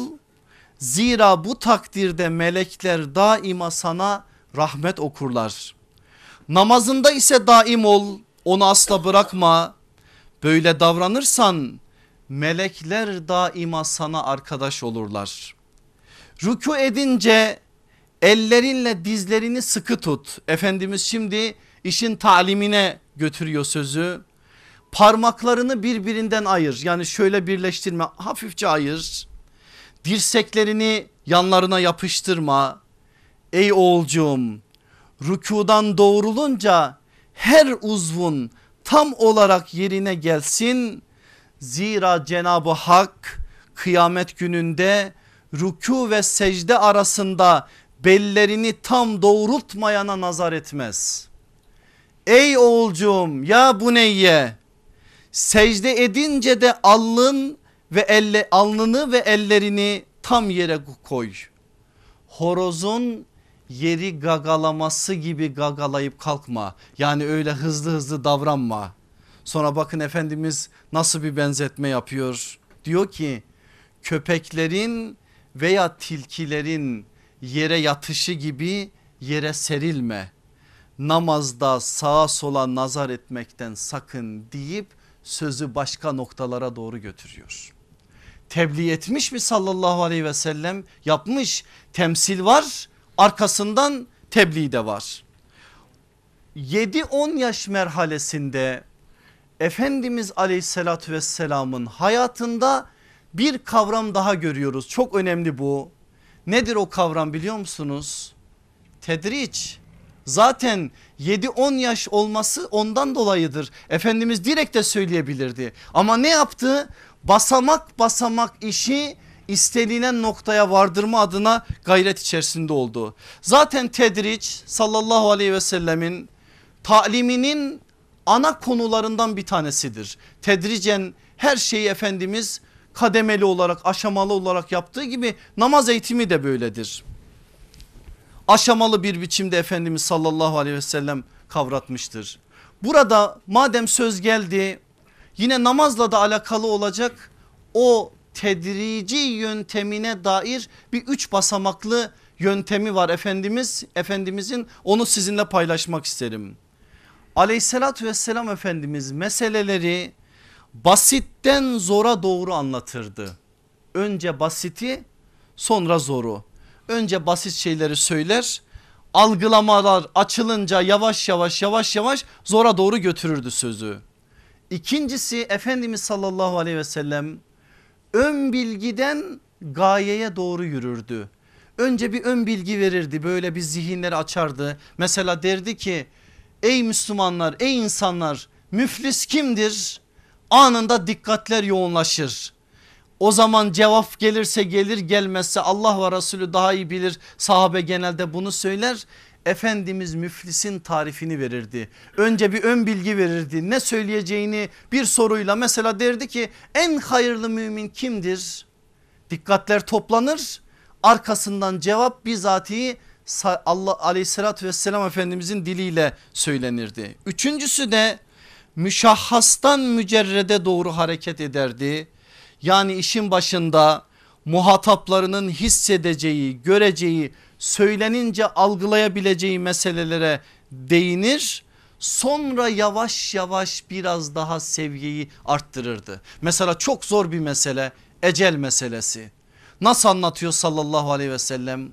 Zira bu takdirde melekler daima sana rahmet okurlar. Namazında ise daim ol onu asla bırakma. Böyle davranırsan melekler daima sana arkadaş olurlar. Ruku edince ellerinle dizlerini sıkı tut. Efendimiz şimdi işin talimine götürüyor sözü. Parmaklarını birbirinden ayır yani şöyle birleştirme hafifçe ayır. Dirseklerini yanlarına yapıştırma. Ey oğulcuğum rükudan doğrulunca her uzvun tam olarak yerine gelsin. Zira Cenab-ı Hak kıyamet gününde ruku ve secde arasında bellerini tam doğrultmayana nazar etmez. Ey oğulcuğum ya bu neyye secde edince de alnın ve elle, alnını ve ellerini tam yere koy. Horozun yeri gagalaması gibi gagalayıp kalkma. Yani öyle hızlı hızlı davranma. Sonra bakın Efendimiz nasıl bir benzetme yapıyor. Diyor ki köpeklerin veya tilkilerin yere yatışı gibi yere serilme. Namazda sağa sola nazar etmekten sakın deyip sözü başka noktalara doğru götürüyor. Tebliğ etmiş mi sallallahu aleyhi ve sellem yapmış temsil var arkasından tebliğ de var. 7-10 yaş merhalesinde Efendimiz aleyhissalatü vesselamın hayatında bir kavram daha görüyoruz. Çok önemli bu. Nedir o kavram biliyor musunuz? Tedriç. Zaten 7-10 yaş olması ondan dolayıdır. Efendimiz direkt de söyleyebilirdi. Ama ne yaptı? Basamak basamak işi istenilen noktaya vardırma adına gayret içerisinde oldu. Zaten tedriç sallallahu aleyhi ve sellemin taliminin ana konularından bir tanesidir. Tedricen her şeyi Efendimiz kademeli olarak aşamalı olarak yaptığı gibi namaz eğitimi de böyledir. Aşamalı bir biçimde Efendimiz sallallahu aleyhi ve sellem kavratmıştır. Burada madem söz geldi yine namazla da alakalı olacak o tedrici yöntemine dair bir üç basamaklı yöntemi var Efendimiz Efendimizin onu sizinle paylaşmak isterim. Aleyhissalatü vesselam Efendimiz meseleleri basitten zora doğru anlatırdı. Önce basiti sonra zoru. Önce basit şeyleri söyler algılamalar açılınca yavaş yavaş yavaş yavaş zora doğru götürürdü sözü. İkincisi Efendimiz sallallahu aleyhi ve sellem ön bilgiden gayeye doğru yürürdü. Önce bir ön bilgi verirdi böyle bir zihinleri açardı. Mesela derdi ki ey Müslümanlar ey insanlar müflis kimdir? Anında dikkatler yoğunlaşır. O zaman cevap gelirse gelir gelmezse Allah ve Resulü daha iyi bilir. Sahabe genelde bunu söyler. Efendimiz müflisin tarifini verirdi. Önce bir ön bilgi verirdi. Ne söyleyeceğini bir soruyla mesela derdi ki en hayırlı mümin kimdir? Dikkatler toplanır. Arkasından cevap bizatihi Allah aleyhissalatü vesselam efendimizin diliyle söylenirdi. Üçüncüsü de müşahhastan mücerrede doğru hareket ederdi. Yani işin başında muhataplarının hissedeceği, göreceği, söylenince algılayabileceği meselelere değinir. Sonra yavaş yavaş biraz daha seviyeyi arttırırdı. Mesela çok zor bir mesele ecel meselesi. Nasıl anlatıyor sallallahu aleyhi ve sellem?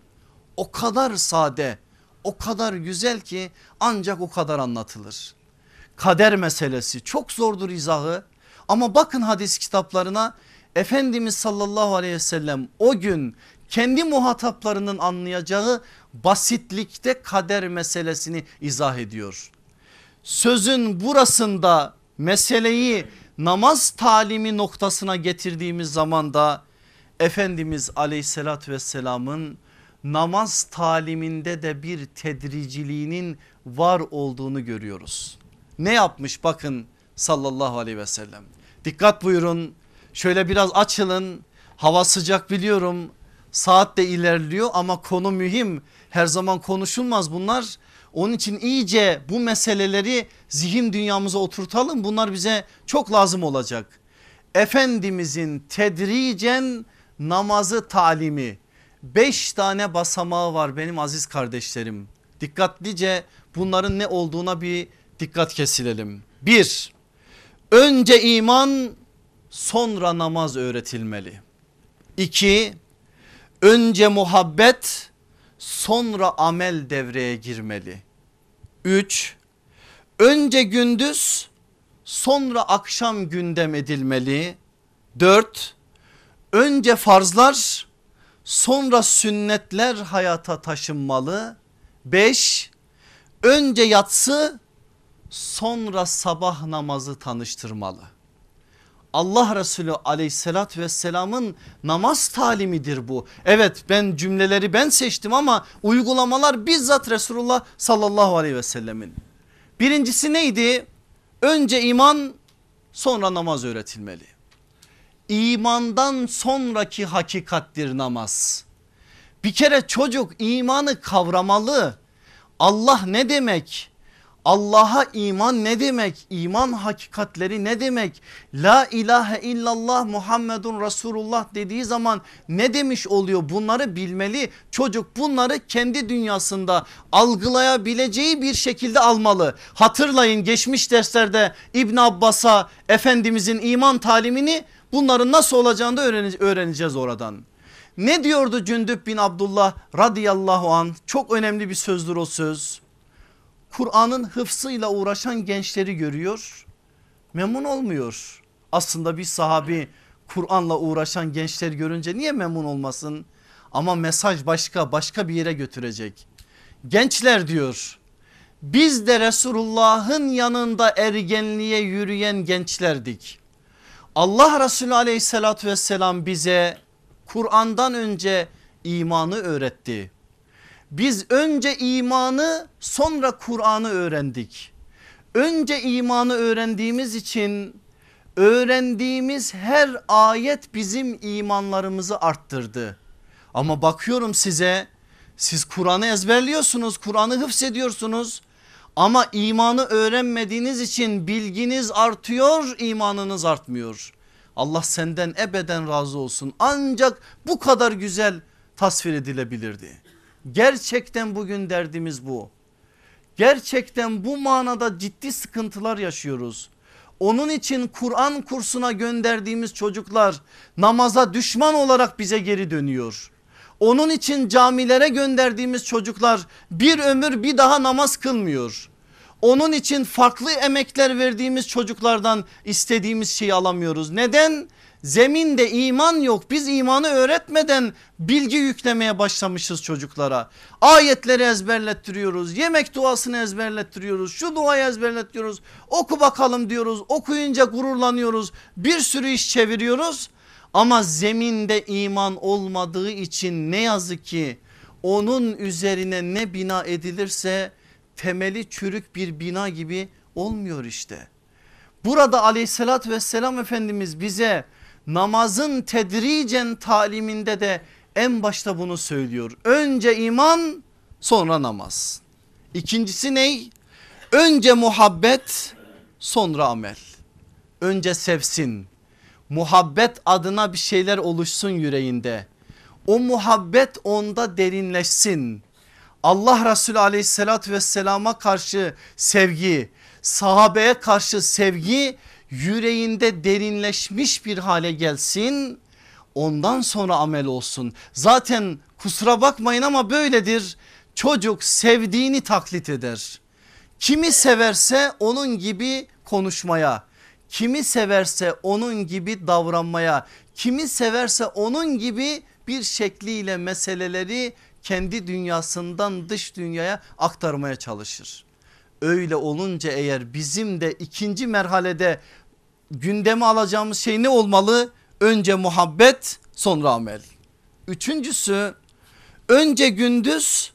O kadar sade, o kadar güzel ki ancak o kadar anlatılır. Kader meselesi çok zordur izahı ama bakın hadis kitaplarına Efendimiz sallallahu aleyhi ve sellem o gün kendi muhataplarının anlayacağı basitlikte kader meselesini izah ediyor. Sözün burasında meseleyi namaz talimi noktasına getirdiğimiz zaman da Efendimiz aleyhissalatü vesselamın namaz taliminde de bir tedriciliğinin var olduğunu görüyoruz. Ne yapmış bakın sallallahu aleyhi ve sellem. Dikkat buyurun Şöyle biraz açılın hava sıcak biliyorum saat de ilerliyor ama konu mühim her zaman konuşulmaz bunlar. Onun için iyice bu meseleleri zihin dünyamıza oturtalım bunlar bize çok lazım olacak. Efendimizin tedricen namazı talimi beş tane basamağı var benim aziz kardeşlerim. Dikkatlice bunların ne olduğuna bir dikkat kesilelim. Bir önce iman sonra namaz öğretilmeli. İki önce muhabbet sonra amel devreye girmeli. Üç önce gündüz sonra akşam gündem edilmeli. Dört önce farzlar sonra sünnetler hayata taşınmalı. Beş önce yatsı sonra sabah namazı tanıştırmalı. Allah Resulü aleyhissalatü vesselamın namaz talimidir bu. Evet ben cümleleri ben seçtim ama uygulamalar bizzat Resulullah sallallahu aleyhi ve sellemin. Birincisi neydi? Önce iman sonra namaz öğretilmeli. İmandan sonraki hakikattir namaz. Bir kere çocuk imanı kavramalı. Allah ne demek? Allah'a iman ne demek? İman hakikatleri ne demek? La ilahe illallah Muhammedun Resulullah dediği zaman ne demiş oluyor? Bunları bilmeli. Çocuk bunları kendi dünyasında algılayabileceği bir şekilde almalı. Hatırlayın geçmiş derslerde İbn Abbas'a Efendimizin iman talimini bunların nasıl olacağını da öğreneceğiz oradan. Ne diyordu Cündüp bin Abdullah radıyallahu an çok önemli bir sözdür o söz. Kur'an'ın hıfsıyla uğraşan gençleri görüyor memnun olmuyor. Aslında bir sahabi Kur'an'la uğraşan gençleri görünce niye memnun olmasın? Ama mesaj başka başka bir yere götürecek. Gençler diyor biz de Resulullah'ın yanında ergenliğe yürüyen gençlerdik. Allah Resulü aleyhissalatü vesselam bize Kur'an'dan önce imanı öğretti. Biz önce imanı sonra Kur'an'ı öğrendik. Önce imanı öğrendiğimiz için öğrendiğimiz her ayet bizim imanlarımızı arttırdı. Ama bakıyorum size siz Kur'an'ı ezberliyorsunuz Kur'an'ı hıfzediyorsunuz ama imanı öğrenmediğiniz için bilginiz artıyor imanınız artmıyor. Allah senden ebeden razı olsun ancak bu kadar güzel tasvir edilebilirdi. Gerçekten bugün derdimiz bu. Gerçekten bu manada ciddi sıkıntılar yaşıyoruz. Onun için Kur'an kursuna gönderdiğimiz çocuklar namaza düşman olarak bize geri dönüyor. Onun için camilere gönderdiğimiz çocuklar bir ömür bir daha namaz kılmıyor. Onun için farklı emekler verdiğimiz çocuklardan istediğimiz şeyi alamıyoruz. Neden? Zeminde iman yok. Biz imanı öğretmeden bilgi yüklemeye başlamışız çocuklara. Ayetleri ezberlettiriyoruz. Yemek duasını ezberlettiriyoruz. Şu duayı ezberlettiriyoruz. Oku bakalım diyoruz. Okuyunca gururlanıyoruz. Bir sürü iş çeviriyoruz. Ama zeminde iman olmadığı için ne yazık ki onun üzerine ne bina edilirse temeli çürük bir bina gibi olmuyor işte. Burada aleyhissalatü vesselam Efendimiz bize namazın tedricen taliminde de en başta bunu söylüyor. Önce iman sonra namaz. İkincisi ne? Önce muhabbet sonra amel. Önce sevsin. Muhabbet adına bir şeyler oluşsun yüreğinde. O muhabbet onda derinleşsin. Allah Resulü aleyhissalatü vesselama karşı sevgi, sahabeye karşı sevgi yüreğinde derinleşmiş bir hale gelsin ondan sonra amel olsun. Zaten kusura bakmayın ama böyledir çocuk sevdiğini taklit eder. Kimi severse onun gibi konuşmaya, kimi severse onun gibi davranmaya, kimi severse onun gibi bir şekliyle meseleleri kendi dünyasından dış dünyaya aktarmaya çalışır. Öyle olunca eğer bizim de ikinci merhalede gündeme alacağımız şey ne olmalı? Önce muhabbet sonra amel. Üçüncüsü önce gündüz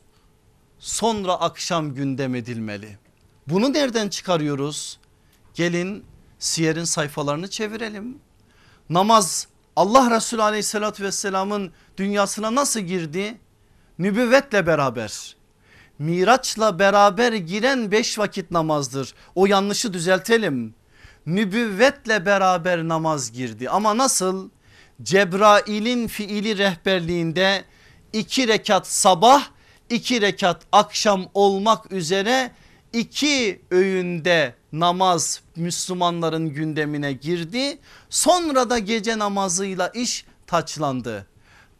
sonra akşam gündem edilmeli. Bunu nereden çıkarıyoruz? Gelin siyerin sayfalarını çevirelim. Namaz Allah Resulü aleyhissalatü vesselamın dünyasına nasıl girdi? Nübüvvetle beraber. Miraçla beraber giren beş vakit namazdır. O yanlışı düzeltelim. Nübüvvetle beraber namaz girdi ama nasıl? Cebrail'in fiili rehberliğinde iki rekat sabah iki rekat akşam olmak üzere iki öğünde namaz Müslümanların gündemine girdi. Sonra da gece namazıyla iş taçlandı.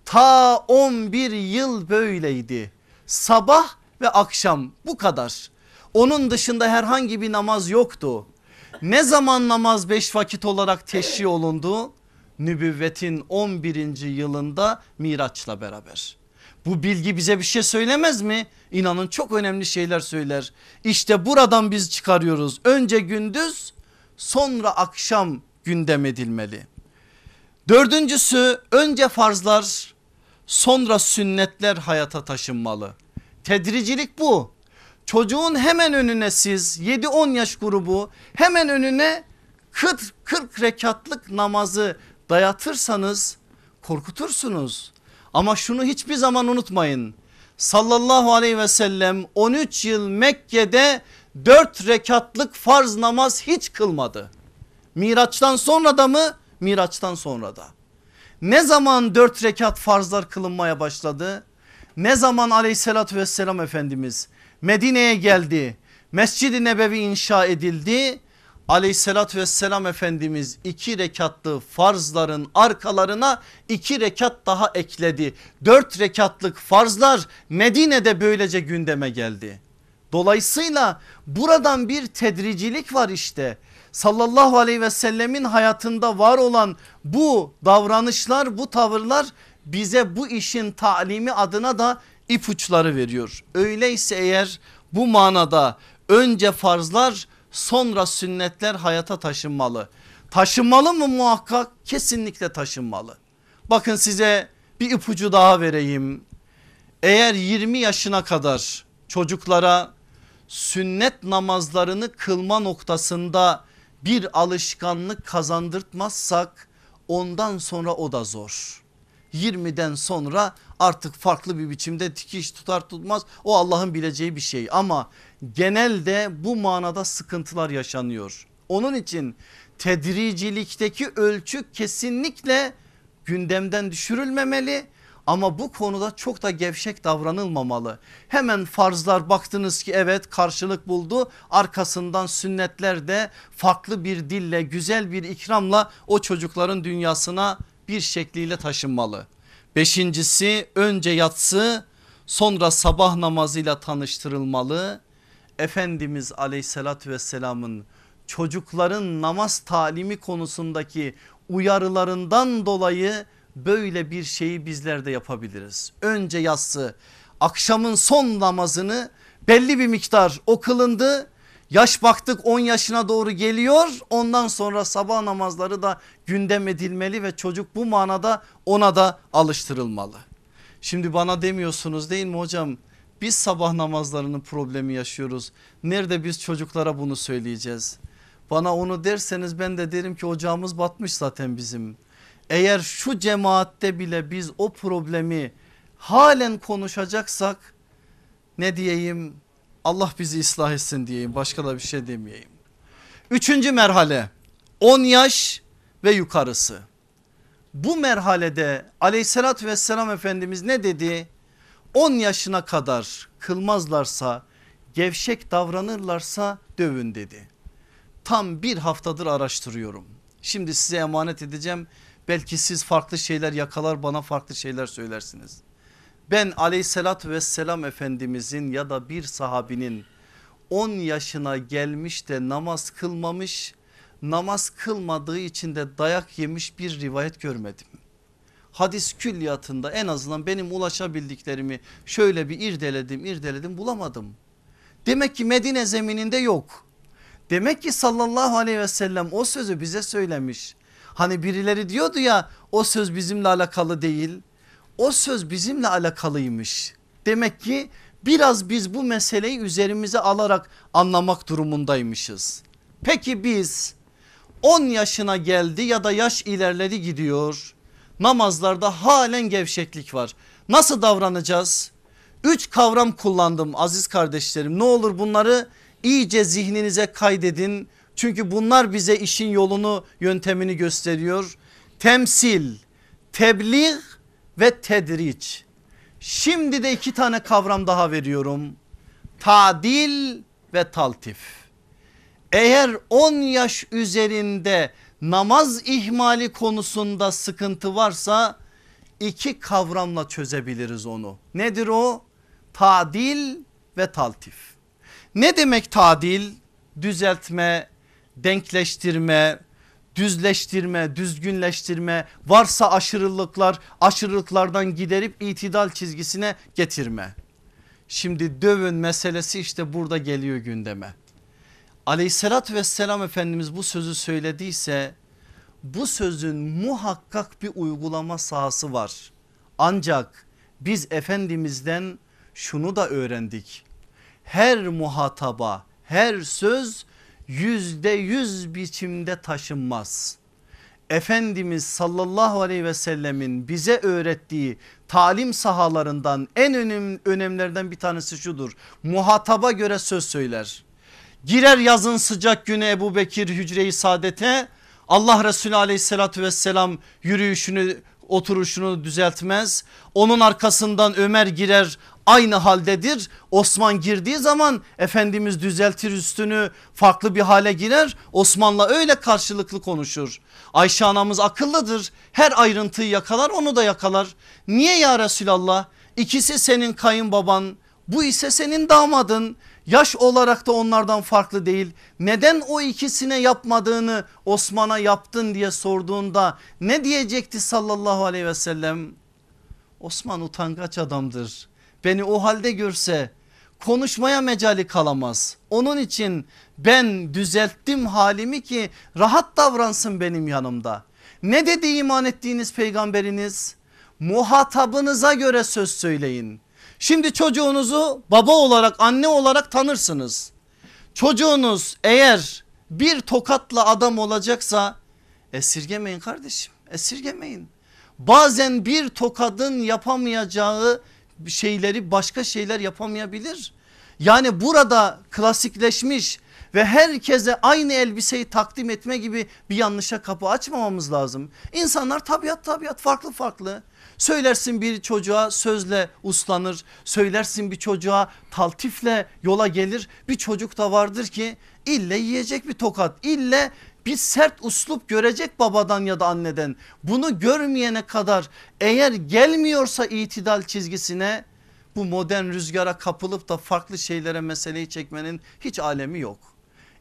Ta 11 yıl böyleydi. Sabah ve akşam bu kadar. Onun dışında herhangi bir namaz yoktu. Ne zaman namaz beş vakit olarak teşri olundu? Nübüvvetin 11. yılında Miraç'la beraber. Bu bilgi bize bir şey söylemez mi? İnanın çok önemli şeyler söyler. İşte buradan biz çıkarıyoruz. Önce gündüz sonra akşam gündem edilmeli. Dördüncüsü önce farzlar sonra sünnetler hayata taşınmalı. Tedricilik bu. Çocuğun hemen önüne siz 7-10 yaş grubu hemen önüne 40, 40 rekatlık namazı dayatırsanız korkutursunuz. Ama şunu hiçbir zaman unutmayın. Sallallahu aleyhi ve sellem 13 yıl Mekke'de 4 rekatlık farz namaz hiç kılmadı. Miraçtan sonra da mı? Miraçtan sonra da. Ne zaman 4 rekat farzlar kılınmaya başladı? Ne zaman aleyhissalatü vesselam Efendimiz Medine'ye geldi. Mescid-i Nebevi inşa edildi aleyhissalatü vesselam Efendimiz iki rekatlı farzların arkalarına iki rekat daha ekledi. Dört rekatlık farzlar Medine'de böylece gündeme geldi. Dolayısıyla buradan bir tedricilik var işte. Sallallahu aleyhi ve sellemin hayatında var olan bu davranışlar bu tavırlar bize bu işin talimi adına da ipuçları veriyor. Öyleyse eğer bu manada önce farzlar sonra sünnetler hayata taşınmalı. Taşınmalı mı muhakkak? Kesinlikle taşınmalı. Bakın size bir ipucu daha vereyim. Eğer 20 yaşına kadar çocuklara sünnet namazlarını kılma noktasında bir alışkanlık kazandırtmazsak ondan sonra o da zor. 20'den sonra artık farklı bir biçimde dikiş tutar tutmaz o Allah'ın bileceği bir şey ama genelde bu manada sıkıntılar yaşanıyor. Onun için tedricilikteki ölçü kesinlikle gündemden düşürülmemeli ama bu konuda çok da gevşek davranılmamalı. Hemen farzlar baktınız ki evet karşılık buldu arkasından sünnetler de farklı bir dille güzel bir ikramla o çocukların dünyasına bir şekliyle taşınmalı. Beşincisi önce yatsı sonra sabah namazıyla tanıştırılmalı. Efendimiz aleyhissalatü vesselamın çocukların namaz talimi konusundaki uyarılarından dolayı böyle bir şeyi bizler de yapabiliriz. Önce yatsı akşamın son namazını belli bir miktar o kılındı Yaş baktık 10 yaşına doğru geliyor ondan sonra sabah namazları da gündem edilmeli ve çocuk bu manada ona da alıştırılmalı. Şimdi bana demiyorsunuz değil mi hocam biz sabah namazlarının problemi yaşıyoruz. Nerede biz çocuklara bunu söyleyeceğiz? Bana onu derseniz ben de derim ki ocağımız batmış zaten bizim. Eğer şu cemaatte bile biz o problemi halen konuşacaksak ne diyeyim Allah bizi ıslah etsin diyeyim başka da bir şey demeyeyim. Üçüncü merhale 10 yaş ve yukarısı. Bu merhalede aleyhissalatü vesselam Efendimiz ne dedi? 10 yaşına kadar kılmazlarsa gevşek davranırlarsa dövün dedi. Tam bir haftadır araştırıyorum. Şimdi size emanet edeceğim. Belki siz farklı şeyler yakalar bana farklı şeyler söylersiniz. Ben aleyhissalatü vesselam efendimizin ya da bir sahabinin 10 yaşına gelmiş de namaz kılmamış namaz kılmadığı için de dayak yemiş bir rivayet görmedim. Hadis külliyatında en azından benim ulaşabildiklerimi şöyle bir irdeledim irdeledim bulamadım. Demek ki Medine zemininde yok. Demek ki sallallahu aleyhi ve sellem o sözü bize söylemiş. Hani birileri diyordu ya o söz bizimle alakalı değil o söz bizimle alakalıymış. Demek ki biraz biz bu meseleyi üzerimize alarak anlamak durumundaymışız. Peki biz 10 yaşına geldi ya da yaş ilerledi gidiyor. Namazlarda halen gevşeklik var. Nasıl davranacağız? Üç kavram kullandım aziz kardeşlerim. Ne olur bunları iyice zihninize kaydedin. Çünkü bunlar bize işin yolunu yöntemini gösteriyor. Temsil, tebliğ ve tedriç. Şimdi de iki tane kavram daha veriyorum. Tadil ve taltif. Eğer 10 yaş üzerinde namaz ihmali konusunda sıkıntı varsa iki kavramla çözebiliriz onu. Nedir o? Tadil ve taltif. Ne demek tadil? Düzeltme, denkleştirme, düzleştirme, düzgünleştirme, varsa aşırılıklar aşırılıklardan giderip itidal çizgisine getirme. Şimdi dövün meselesi işte burada geliyor gündeme. Aleyhissalatü vesselam Efendimiz bu sözü söylediyse bu sözün muhakkak bir uygulama sahası var. Ancak biz Efendimiz'den şunu da öğrendik. Her muhataba her söz yüzde yüz biçimde taşınmaz. Efendimiz sallallahu aleyhi ve sellemin bize öğrettiği talim sahalarından en önemli önemlerden bir tanesi şudur. Muhataba göre söz söyler. Girer yazın sıcak güne Ebu Bekir hücre-i saadete Allah Resulü aleyhissalatü vesselam yürüyüşünü oturuşunu düzeltmez. Onun arkasından Ömer girer aynı haldedir. Osman girdiği zaman Efendimiz düzeltir üstünü farklı bir hale girer. Osman'la öyle karşılıklı konuşur. Ayşe anamız akıllıdır. Her ayrıntıyı yakalar onu da yakalar. Niye ya Resulallah? İkisi senin kayınbaban bu ise senin damadın. Yaş olarak da onlardan farklı değil. Neden o ikisine yapmadığını Osman'a yaptın diye sorduğunda ne diyecekti sallallahu aleyhi ve sellem? Osman utangaç adamdır. Beni o halde görse konuşmaya mecali kalamaz. Onun için ben düzelttim halimi ki rahat davransın benim yanımda. Ne dedi iman ettiğiniz peygamberiniz? Muhatabınıza göre söz söyleyin. Şimdi çocuğunuzu baba olarak anne olarak tanırsınız. Çocuğunuz eğer bir tokatla adam olacaksa esirgemeyin kardeşim esirgemeyin. Bazen bir tokadın yapamayacağı şeyleri başka şeyler yapamayabilir. Yani burada klasikleşmiş ve herkese aynı elbiseyi takdim etme gibi bir yanlışa kapı açmamamız lazım. İnsanlar tabiat tabiat farklı farklı. Söylersin bir çocuğa sözle uslanır. Söylersin bir çocuğa taltifle yola gelir. Bir çocuk da vardır ki ille yiyecek bir tokat. ille bir sert uslup görecek babadan ya da anneden. Bunu görmeyene kadar eğer gelmiyorsa itidal çizgisine bu modern rüzgara kapılıp da farklı şeylere meseleyi çekmenin hiç alemi yok.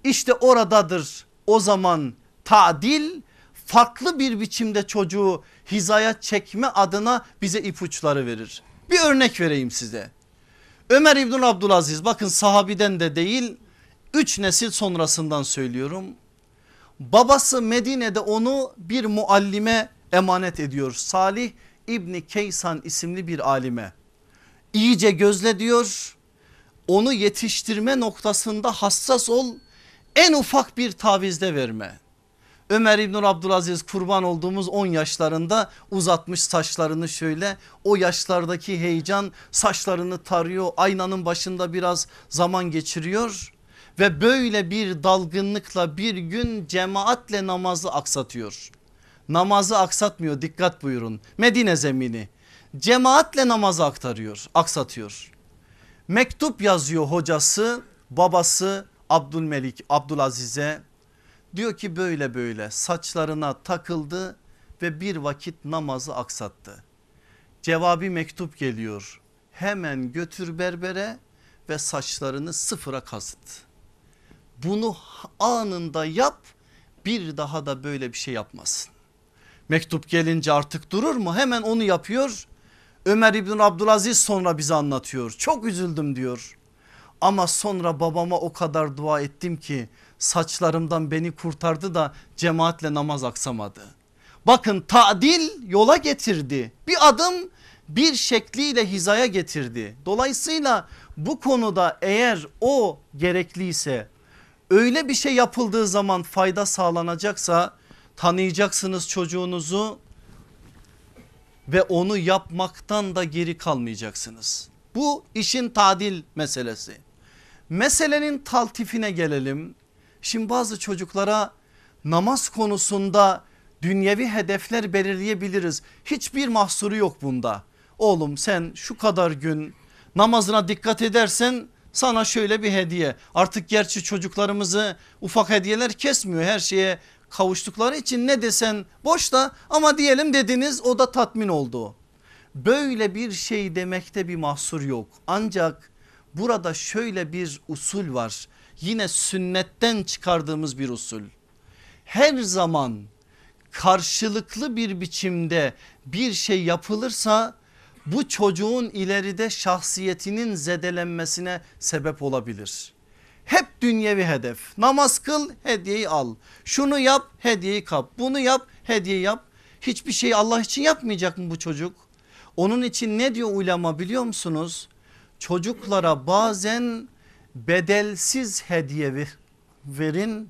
İşte oradadır o zaman tadil farklı bir biçimde çocuğu hizaya çekme adına bize ipuçları verir. Bir örnek vereyim size. Ömer İbn Abdülaziz bakın sahabiden de değil 3 nesil sonrasından söylüyorum. Babası Medine'de onu bir muallime emanet ediyor. Salih İbni Keysan isimli bir alime. İyice gözle diyor. Onu yetiştirme noktasında hassas ol. En ufak bir tavizde verme. Ömer İbn Abdülaziz kurban olduğumuz 10 yaşlarında uzatmış saçlarını şöyle o yaşlardaki heyecan saçlarını tarıyor aynanın başında biraz zaman geçiriyor ve böyle bir dalgınlıkla bir gün cemaatle namazı aksatıyor. Namazı aksatmıyor dikkat buyurun Medine zemini cemaatle namazı aktarıyor aksatıyor. Mektup yazıyor hocası babası Abdülmelik Abdülaziz'e Diyor ki böyle böyle saçlarına takıldı ve bir vakit namazı aksattı. Cevabi mektup geliyor. Hemen götür berbere ve saçlarını sıfıra kazıt. Bunu anında yap bir daha da böyle bir şey yapmasın. Mektup gelince artık durur mu? Hemen onu yapıyor. Ömer İbn Abdülaziz sonra bize anlatıyor. Çok üzüldüm diyor. Ama sonra babama o kadar dua ettim ki saçlarımdan beni kurtardı da cemaatle namaz aksamadı. Bakın tadil yola getirdi. Bir adım bir şekliyle hizaya getirdi. Dolayısıyla bu konuda eğer o gerekliyse öyle bir şey yapıldığı zaman fayda sağlanacaksa tanıyacaksınız çocuğunuzu ve onu yapmaktan da geri kalmayacaksınız. Bu işin tadil meselesi. Meselenin taltifine gelelim. Şimdi bazı çocuklara namaz konusunda dünyevi hedefler belirleyebiliriz. Hiçbir mahsuru yok bunda. Oğlum sen şu kadar gün namazına dikkat edersen sana şöyle bir hediye. Artık gerçi çocuklarımızı ufak hediyeler kesmiyor. Her şeye kavuştukları için ne desen boş da ama diyelim dediniz o da tatmin oldu. Böyle bir şey demekte bir mahsur yok. Ancak burada şöyle bir usul var. Yine sünnetten çıkardığımız bir usul. Her zaman karşılıklı bir biçimde bir şey yapılırsa bu çocuğun ileride şahsiyetinin zedelenmesine sebep olabilir. Hep dünyevi hedef namaz kıl hediyeyi al şunu yap hediyeyi kap bunu yap hediye yap hiçbir şey Allah için yapmayacak mı bu çocuk? Onun için ne diyor ulema biliyor musunuz? Çocuklara bazen bedelsiz hediye verin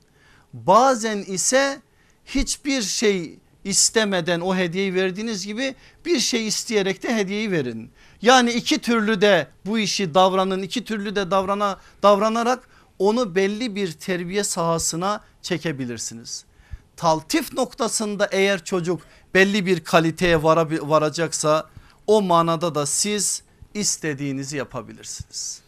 bazen ise hiçbir şey istemeden o hediyeyi verdiğiniz gibi bir şey isteyerek de hediyeyi verin. Yani iki türlü de bu işi davranın iki türlü de davrana, davranarak onu belli bir terbiye sahasına çekebilirsiniz. Taltif noktasında eğer çocuk belli bir kaliteye varacaksa o manada da siz istediğinizi yapabilirsiniz.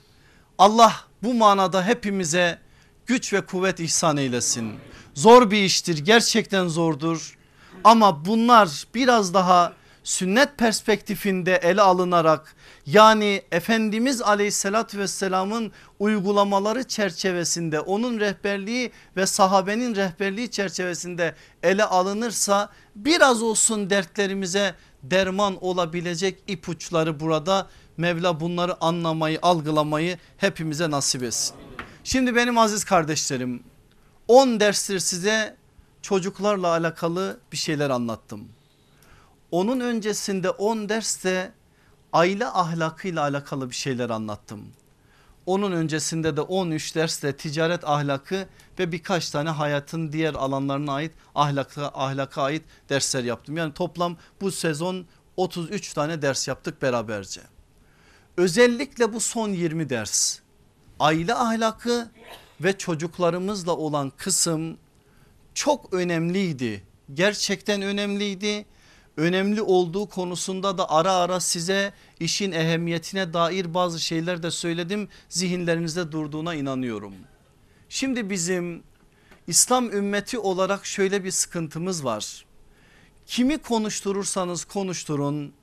Allah bu manada hepimize güç ve kuvvet ihsan eylesin. Zor bir iştir gerçekten zordur ama bunlar biraz daha sünnet perspektifinde ele alınarak yani Efendimiz aleyhissalatü vesselamın uygulamaları çerçevesinde onun rehberliği ve sahabenin rehberliği çerçevesinde ele alınırsa biraz olsun dertlerimize derman olabilecek ipuçları burada Mevla bunları anlamayı algılamayı hepimize nasip etsin. Şimdi benim aziz kardeşlerim 10 derstir size çocuklarla alakalı bir şeyler anlattım. Onun öncesinde 10 derste aile ahlakıyla alakalı bir şeyler anlattım. Onun öncesinde de 13 derste ticaret ahlakı ve birkaç tane hayatın diğer alanlarına ait ahlaka, ahlaka ait dersler yaptım. Yani toplam bu sezon 33 tane ders yaptık beraberce. Özellikle bu son 20 ders aile ahlakı ve çocuklarımızla olan kısım çok önemliydi. Gerçekten önemliydi. Önemli olduğu konusunda da ara ara size işin ehemmiyetine dair bazı şeyler de söyledim. Zihinlerinizde durduğuna inanıyorum. Şimdi bizim İslam ümmeti olarak şöyle bir sıkıntımız var. Kimi konuşturursanız konuşturun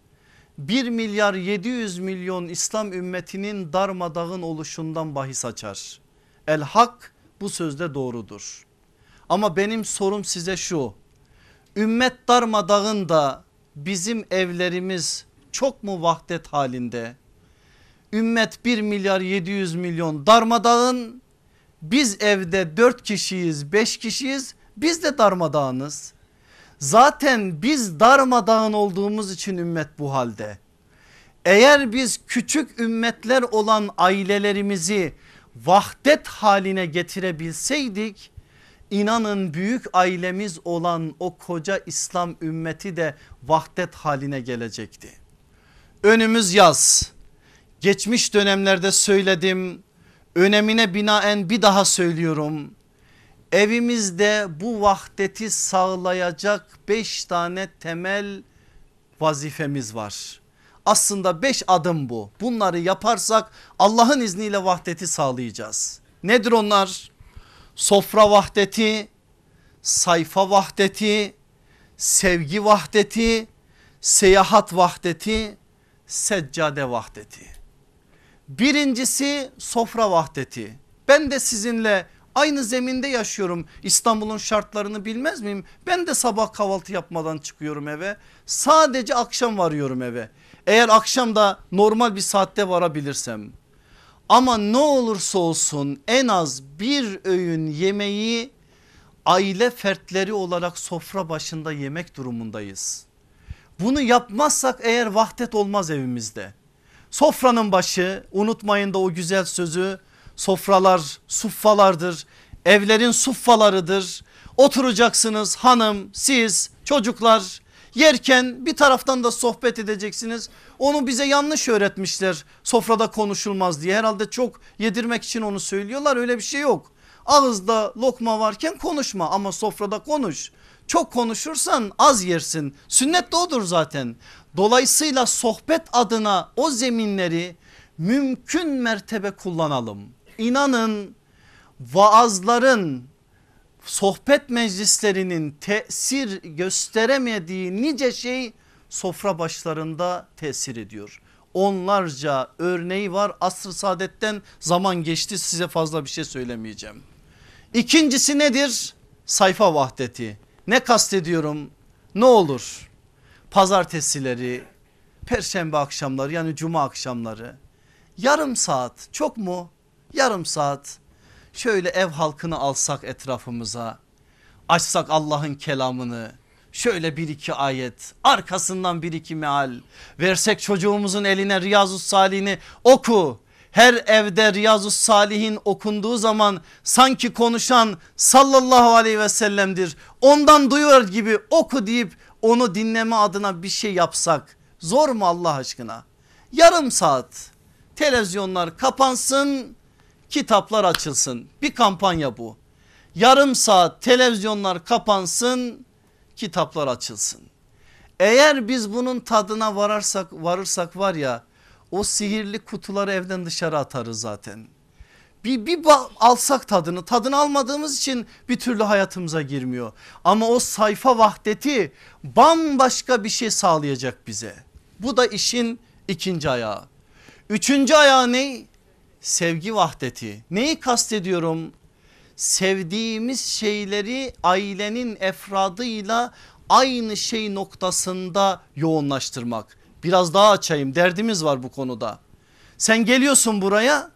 1 milyar 700 milyon İslam ümmetinin darmadağın oluşundan bahis açar. El hak bu sözde doğrudur. Ama benim sorum size şu. Ümmet darmadağın da bizim evlerimiz çok mu vahdet halinde? Ümmet 1 milyar 700 milyon darmadağın biz evde 4 kişiyiz 5 kişiyiz biz de darmadağınız. Zaten biz darmadağın olduğumuz için ümmet bu halde. Eğer biz küçük ümmetler olan ailelerimizi vahdet haline getirebilseydik inanın büyük ailemiz olan o koca İslam ümmeti de vahdet haline gelecekti. Önümüz yaz. Geçmiş dönemlerde söyledim. Önemine binaen bir daha söylüyorum. Evimizde bu vahdeti sağlayacak beş tane temel vazifemiz var. Aslında beş adım bu. Bunları yaparsak Allah'ın izniyle vahdeti sağlayacağız. Nedir onlar? Sofra vahdeti, sayfa vahdeti, sevgi vahdeti, seyahat vahdeti, seccade vahdeti. Birincisi sofra vahdeti. Ben de sizinle Aynı zeminde yaşıyorum İstanbul'un şartlarını bilmez miyim? Ben de sabah kahvaltı yapmadan çıkıyorum eve. Sadece akşam varıyorum eve. Eğer akşam da normal bir saatte varabilirsem. Ama ne olursa olsun en az bir öğün yemeği aile fertleri olarak sofra başında yemek durumundayız. Bunu yapmazsak eğer vahdet olmaz evimizde. Sofranın başı unutmayın da o güzel sözü sofralar suffalardır. evlerin suffalarıdır. Oturacaksınız hanım siz çocuklar yerken bir taraftan da sohbet edeceksiniz. Onu bize yanlış öğretmişler sofrada konuşulmaz diye herhalde çok yedirmek için onu söylüyorlar öyle bir şey yok. Ağızda lokma varken konuşma ama sofrada konuş. Çok konuşursan az yersin. Sünnet de odur zaten. Dolayısıyla sohbet adına o zeminleri mümkün mertebe kullanalım. İnanın vaazların sohbet meclislerinin tesir gösteremediği nice şey sofra başlarında tesir ediyor. Onlarca örneği var asr saadetten zaman geçti size fazla bir şey söylemeyeceğim. İkincisi nedir? Sayfa vahdeti. Ne kastediyorum? Ne olur? Pazartesileri, perşembe akşamları yani cuma akşamları yarım saat çok mu? Yarım saat şöyle ev halkını alsak etrafımıza açsak Allah'ın kelamını şöyle bir iki ayet arkasından bir iki meal versek çocuğumuzun eline Riyazu Salih'ini oku her evde Riyazu Salih'in okunduğu zaman sanki konuşan sallallahu aleyhi ve sellem'dir. Ondan duyuyor gibi oku deyip onu dinleme adına bir şey yapsak zor mu Allah aşkına? Yarım saat televizyonlar kapansın kitaplar açılsın bir kampanya bu. Yarım saat televizyonlar kapansın kitaplar açılsın. Eğer biz bunun tadına vararsak varırsak var ya o sihirli kutuları evden dışarı atarız zaten. Bir, bir alsak tadını tadını almadığımız için bir türlü hayatımıza girmiyor. Ama o sayfa vahdeti bambaşka bir şey sağlayacak bize. Bu da işin ikinci ayağı. Üçüncü ayağı ne? Sevgi vahdeti. Neyi kastediyorum? Sevdiğimiz şeyleri ailenin efradıyla aynı şey noktasında yoğunlaştırmak. Biraz daha açayım derdimiz var bu konuda. Sen geliyorsun buraya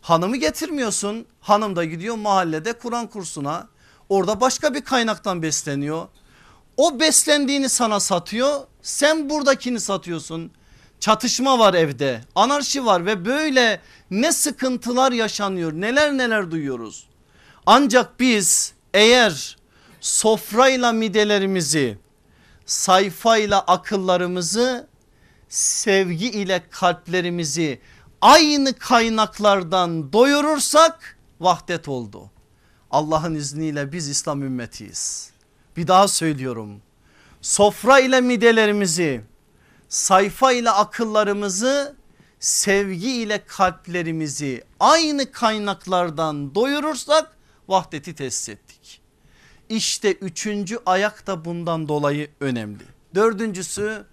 hanımı getirmiyorsun. Hanım da gidiyor mahallede Kur'an kursuna. Orada başka bir kaynaktan besleniyor. O beslendiğini sana satıyor. Sen buradakini satıyorsun. Çatışma var evde anarşi var ve böyle ne sıkıntılar yaşanıyor neler neler duyuyoruz. Ancak biz eğer sofrayla midelerimizi sayfayla akıllarımızı sevgi ile kalplerimizi aynı kaynaklardan doyurursak vahdet oldu. Allah'ın izniyle biz İslam ümmetiyiz. Bir daha söylüyorum. Sofra ile midelerimizi, sayfa ile akıllarımızı, sevgi ile kalplerimizi aynı kaynaklardan doyurursak vahdeti tesis ettik. İşte üçüncü ayak da bundan dolayı önemli. Dördüncüsü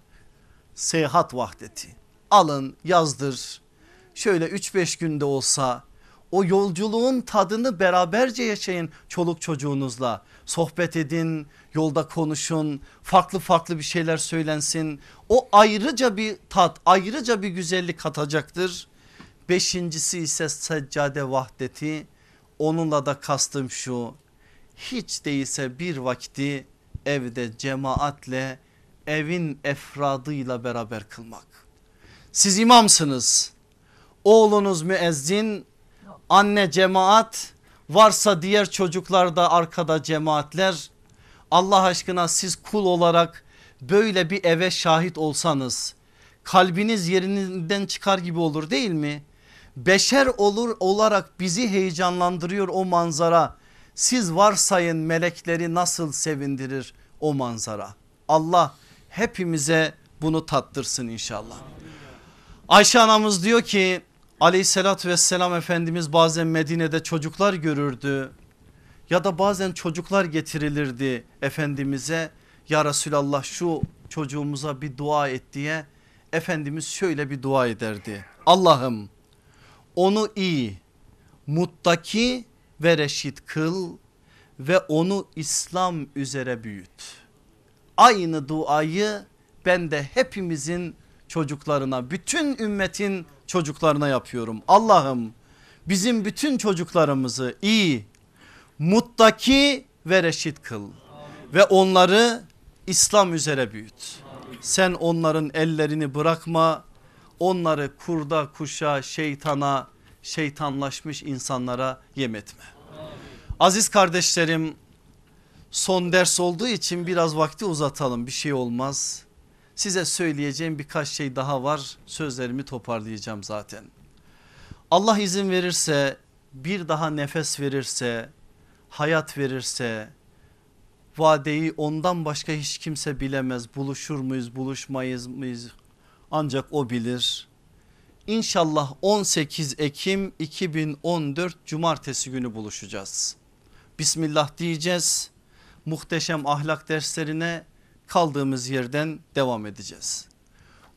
seyahat vahdeti. Alın yazdır şöyle 3-5 günde olsa o yolculuğun tadını beraberce yaşayın çoluk çocuğunuzla. Sohbet edin, yolda konuşun, farklı farklı bir şeyler söylensin. O ayrıca bir tat, ayrıca bir güzellik katacaktır. Beşincisi ise seccade vahdeti. Onunla da kastım şu. Hiç değilse bir vakti evde cemaatle evin efradıyla beraber kılmak. Siz imamsınız. Oğlunuz müezzin, anne cemaat, varsa diğer çocuklar da arkada cemaatler. Allah aşkına siz kul olarak böyle bir eve şahit olsanız kalbiniz yerinden çıkar gibi olur değil mi? Beşer olur olarak bizi heyecanlandırıyor o manzara. Siz varsayın melekleri nasıl sevindirir o manzara. Allah hepimize bunu tattırsın inşallah. Ayşe anamız diyor ki aleyhissalatü vesselam Efendimiz bazen Medine'de çocuklar görürdü. Ya da bazen çocuklar getirilirdi Efendimiz'e ya Resulallah şu çocuğumuza bir dua et diye. Efendimiz şöyle bir dua ederdi. Allah'ım onu iyi, muttaki ve reşit kıl ve onu İslam üzere büyüt. Aynı duayı ben de hepimizin çocuklarına bütün ümmetin çocuklarına yapıyorum. Allah'ım bizim bütün çocuklarımızı iyi, muttaki ve reşit kıl ve onları İslam üzere büyüt. Sen onların ellerini bırakma onları kurda kuşa şeytana şeytanlaşmış insanlara yem etme. Aziz kardeşlerim son ders olduğu için biraz vakti uzatalım bir şey olmaz. Size söyleyeceğim birkaç şey daha var sözlerimi toparlayacağım zaten. Allah izin verirse bir daha nefes verirse hayat verirse vadeyi ondan başka hiç kimse bilemez buluşur muyuz buluşmayız mıyız ancak o bilir. İnşallah 18 Ekim 2014 Cumartesi günü buluşacağız. Bismillah diyeceğiz. Muhteşem ahlak derslerine kaldığımız yerden devam edeceğiz.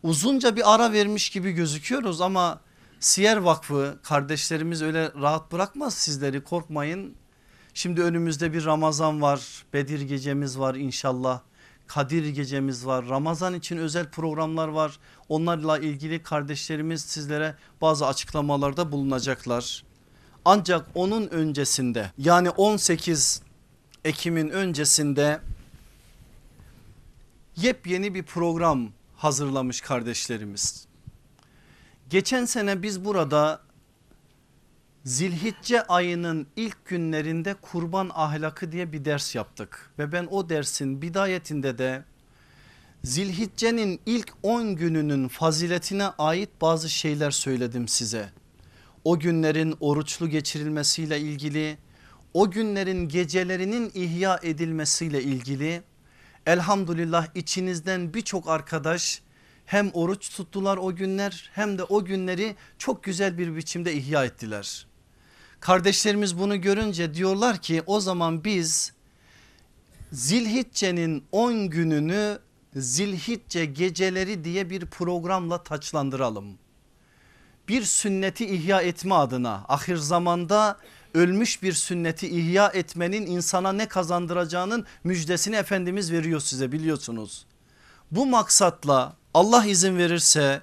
Uzunca bir ara vermiş gibi gözüküyoruz ama Siyer Vakfı kardeşlerimiz öyle rahat bırakmaz sizleri korkmayın. Şimdi önümüzde bir Ramazan var, Bedir gecemiz var inşallah. Kadir gecemiz var. Ramazan için özel programlar var. Onlarla ilgili kardeşlerimiz sizlere bazı açıklamalarda bulunacaklar. Ancak onun öncesinde yani 18 Ekim'in öncesinde yepyeni bir program hazırlamış kardeşlerimiz. Geçen sene biz burada Zilhicce ayının ilk günlerinde kurban ahlakı diye bir ders yaptık ve ben o dersin bidayetinde de Zilhicce'nin ilk 10 gününün faziletine ait bazı şeyler söyledim size. O günlerin oruçlu geçirilmesiyle ilgili, o günlerin gecelerinin ihya edilmesiyle ilgili elhamdülillah içinizden birçok arkadaş hem oruç tuttular o günler hem de o günleri çok güzel bir biçimde ihya ettiler. Kardeşlerimiz bunu görünce diyorlar ki o zaman biz Zilhicce'nin 10 gününü Zilhicce geceleri diye bir programla taçlandıralım. Bir sünneti ihya etme adına ahir zamanda ölmüş bir sünneti ihya etmenin insana ne kazandıracağının müjdesini Efendimiz veriyor size biliyorsunuz. Bu maksatla Allah izin verirse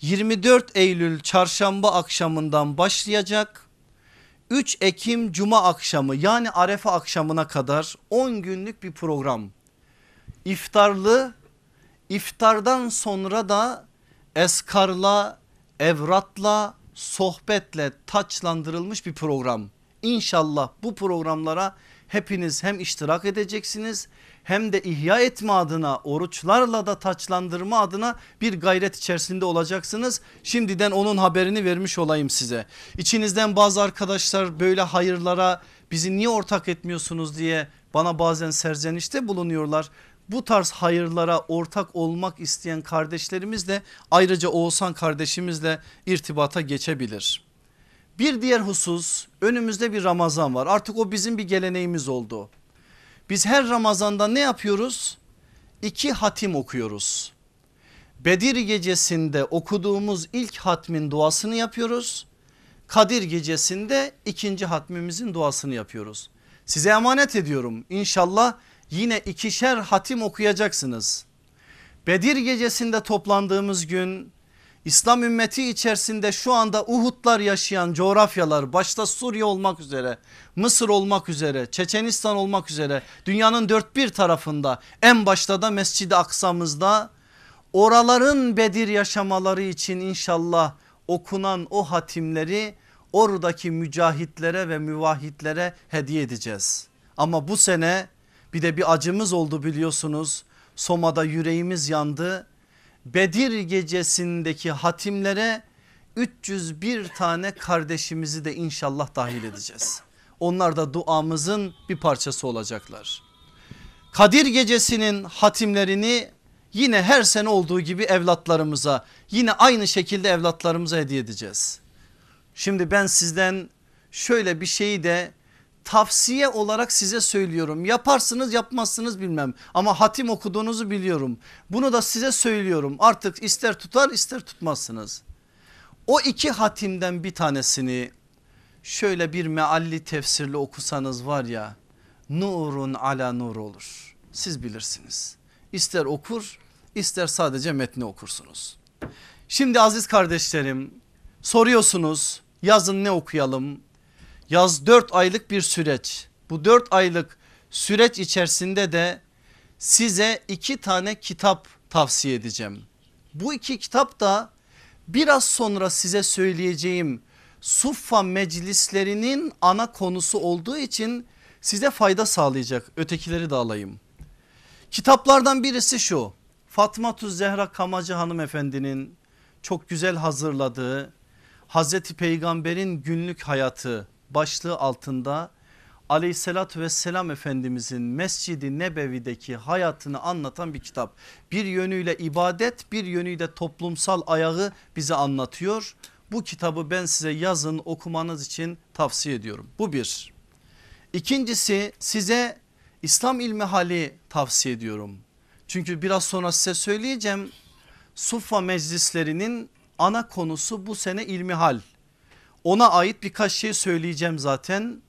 24 Eylül çarşamba akşamından başlayacak 3 Ekim Cuma akşamı yani Arefe akşamına kadar 10 günlük bir program. İftarlı, iftardan sonra da eskarla, evratla, sohbetle taçlandırılmış bir program. İnşallah bu programlara hepiniz hem iştirak edeceksiniz hem de ihya etme adına oruçlarla da taçlandırma adına bir gayret içerisinde olacaksınız. Şimdiden onun haberini vermiş olayım size. İçinizden bazı arkadaşlar böyle hayırlara bizi niye ortak etmiyorsunuz diye bana bazen serzenişte bulunuyorlar. Bu tarz hayırlara ortak olmak isteyen kardeşlerimiz de ayrıca Oğuzhan kardeşimizle irtibata geçebilir. Bir diğer husus önümüzde bir Ramazan var artık o bizim bir geleneğimiz oldu. Biz her Ramazan'da ne yapıyoruz? İki hatim okuyoruz. Bedir gecesinde okuduğumuz ilk hatmin duasını yapıyoruz. Kadir gecesinde ikinci hatmimizin duasını yapıyoruz. Size emanet ediyorum İnşallah yine ikişer hatim okuyacaksınız. Bedir gecesinde toplandığımız gün İslam ümmeti içerisinde şu anda Uhudlar yaşayan coğrafyalar başta Suriye olmak üzere Mısır olmak üzere Çeçenistan olmak üzere dünyanın dört bir tarafında en başta da Mescid-i Aksa'mızda oraların Bedir yaşamaları için inşallah okunan o hatimleri oradaki mücahitlere ve müvahitlere hediye edeceğiz. Ama bu sene bir de bir acımız oldu biliyorsunuz Soma'da yüreğimiz yandı Bedir gecesindeki hatimlere 301 tane kardeşimizi de inşallah dahil edeceğiz. Onlar da duamızın bir parçası olacaklar. Kadir gecesinin hatimlerini yine her sene olduğu gibi evlatlarımıza yine aynı şekilde evlatlarımıza hediye edeceğiz. Şimdi ben sizden şöyle bir şeyi de tavsiye olarak size söylüyorum. Yaparsınız yapmazsınız bilmem ama hatim okuduğunuzu biliyorum. Bunu da size söylüyorum artık ister tutar ister tutmazsınız. O iki hatimden bir tanesini şöyle bir mealli tefsirle okusanız var ya nurun ala nur olur. Siz bilirsiniz. İster okur ister sadece metni okursunuz. Şimdi aziz kardeşlerim soruyorsunuz yazın ne okuyalım? Yaz 4 aylık bir süreç. Bu 4 aylık süreç içerisinde de size iki tane kitap tavsiye edeceğim. Bu iki kitap da biraz sonra size söyleyeceğim Suffa meclislerinin ana konusu olduğu için size fayda sağlayacak. Ötekileri de alayım. Kitaplardan birisi şu. Fatma Tuz Zehra Kamacı hanımefendinin çok güzel hazırladığı Hazreti Peygamber'in günlük hayatı başlığı altında aleyhissalatü vesselam efendimizin Mescid-i Nebevi'deki hayatını anlatan bir kitap. Bir yönüyle ibadet bir yönüyle toplumsal ayağı bize anlatıyor. Bu kitabı ben size yazın okumanız için tavsiye ediyorum. Bu bir. İkincisi size İslam ilmi hali tavsiye ediyorum. Çünkü biraz sonra size söyleyeceğim. Suffa meclislerinin ana konusu bu sene ilmihal. Ona ait birkaç şey söyleyeceğim zaten.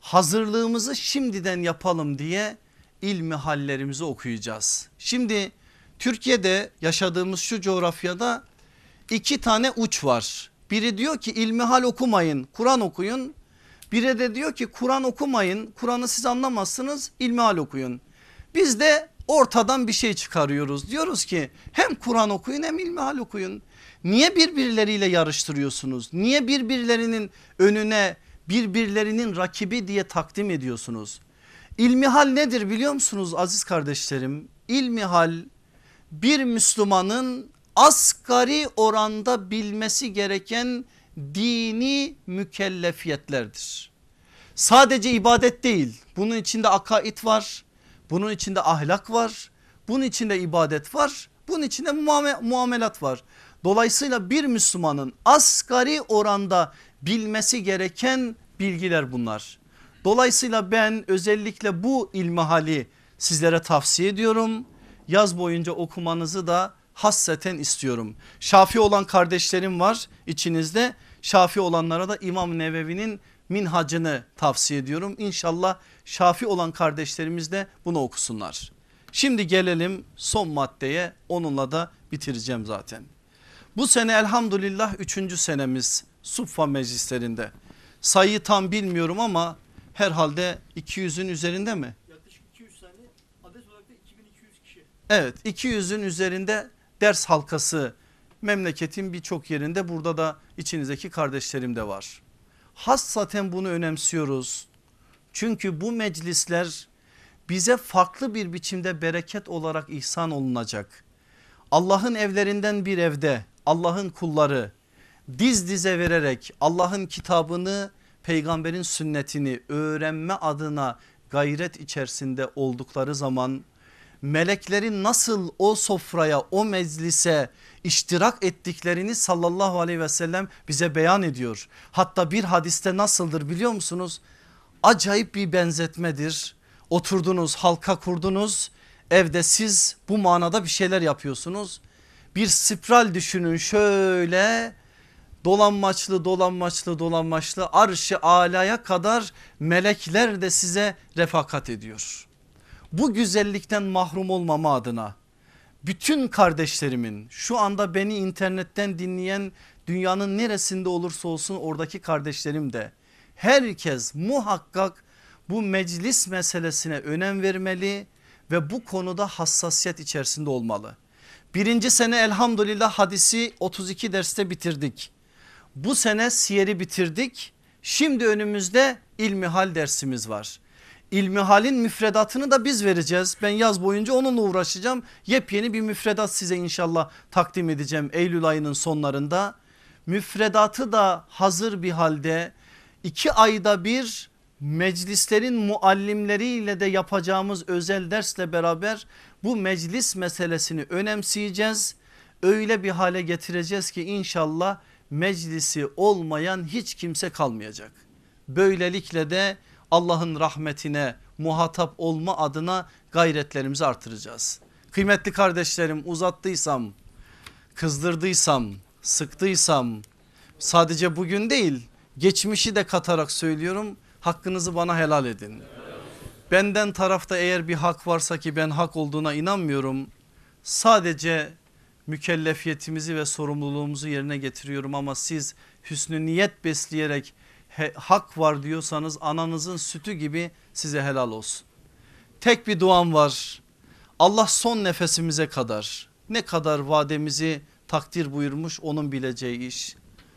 Hazırlığımızı şimdiden yapalım diye ilmi hallerimizi okuyacağız. Şimdi Türkiye'de yaşadığımız şu coğrafyada iki tane uç var. Biri diyor ki ilmihal okumayın Kur'an okuyun. Biri de diyor ki Kur'an okumayın Kur'an'ı siz anlamazsınız ilmihal okuyun. Biz de ortadan bir şey çıkarıyoruz. Diyoruz ki hem Kur'an okuyun hem ilmihal okuyun. Niye birbirleriyle yarıştırıyorsunuz? Niye birbirlerinin önüne birbirlerinin rakibi diye takdim ediyorsunuz? İlmihal nedir biliyor musunuz aziz kardeşlerim? İlmihal bir Müslümanın asgari oranda bilmesi gereken dini mükellefiyetlerdir. Sadece ibadet değil bunun içinde akaid var bunun içinde ahlak var bunun içinde ibadet var bunun içinde muamelat var. Dolayısıyla bir Müslümanın asgari oranda bilmesi gereken bilgiler bunlar. Dolayısıyla ben özellikle bu ilmihali sizlere tavsiye ediyorum. Yaz boyunca okumanızı da hasseten istiyorum. Şafi olan kardeşlerim var içinizde. Şafi olanlara da İmam Nevevi'nin minhacını tavsiye ediyorum. İnşallah şafi olan kardeşlerimiz de bunu okusunlar. Şimdi gelelim son maddeye onunla da bitireceğim zaten. Bu sene elhamdülillah üçüncü senemiz Suffa meclislerinde. Sayıyı tam bilmiyorum ama herhalde 200'ün üzerinde mi? Yaklaşık 200 tane adet olarak da 2200 kişi. Evet 200'ün üzerinde ders halkası memleketin birçok yerinde burada da içinizdeki kardeşlerim de var. Hassaten bunu önemsiyoruz. Çünkü bu meclisler bize farklı bir biçimde bereket olarak ihsan olunacak. Allah'ın evlerinden bir evde Allah'ın kulları diz dize vererek Allah'ın kitabını peygamberin sünnetini öğrenme adına gayret içerisinde oldukları zaman meleklerin nasıl o sofraya o meclise iştirak ettiklerini sallallahu aleyhi ve sellem bize beyan ediyor. Hatta bir hadiste nasıldır biliyor musunuz? Acayip bir benzetmedir. Oturdunuz halka kurdunuz evde siz bu manada bir şeyler yapıyorsunuz. Bir spiral düşünün şöyle dolanmaçlı dolanmaçlı dolanmaçlı arşı alaya kadar melekler de size refakat ediyor. Bu güzellikten mahrum olmama adına bütün kardeşlerimin şu anda beni internetten dinleyen dünyanın neresinde olursa olsun oradaki kardeşlerim de herkes muhakkak bu meclis meselesine önem vermeli ve bu konuda hassasiyet içerisinde olmalı. Birinci sene elhamdülillah hadisi 32 derste bitirdik. Bu sene siyeri bitirdik. Şimdi önümüzde ilmihal dersimiz var. İlmihalin müfredatını da biz vereceğiz. Ben yaz boyunca onunla uğraşacağım. Yepyeni bir müfredat size inşallah takdim edeceğim Eylül ayının sonlarında. Müfredatı da hazır bir halde iki ayda bir meclislerin muallimleriyle de yapacağımız özel dersle beraber bu meclis meselesini önemseyeceğiz. Öyle bir hale getireceğiz ki inşallah meclisi olmayan hiç kimse kalmayacak. Böylelikle de Allah'ın rahmetine muhatap olma adına gayretlerimizi artıracağız. Kıymetli kardeşlerim uzattıysam, kızdırdıysam, sıktıysam sadece bugün değil geçmişi de katarak söylüyorum hakkınızı bana helal edin. Benden tarafta eğer bir hak varsa ki ben hak olduğuna inanmıyorum. Sadece mükellefiyetimizi ve sorumluluğumuzu yerine getiriyorum ama siz hüsnü niyet besleyerek hak var diyorsanız ananızın sütü gibi size helal olsun. Tek bir duam var. Allah son nefesimize kadar ne kadar vademizi takdir buyurmuş onun bileceği iş.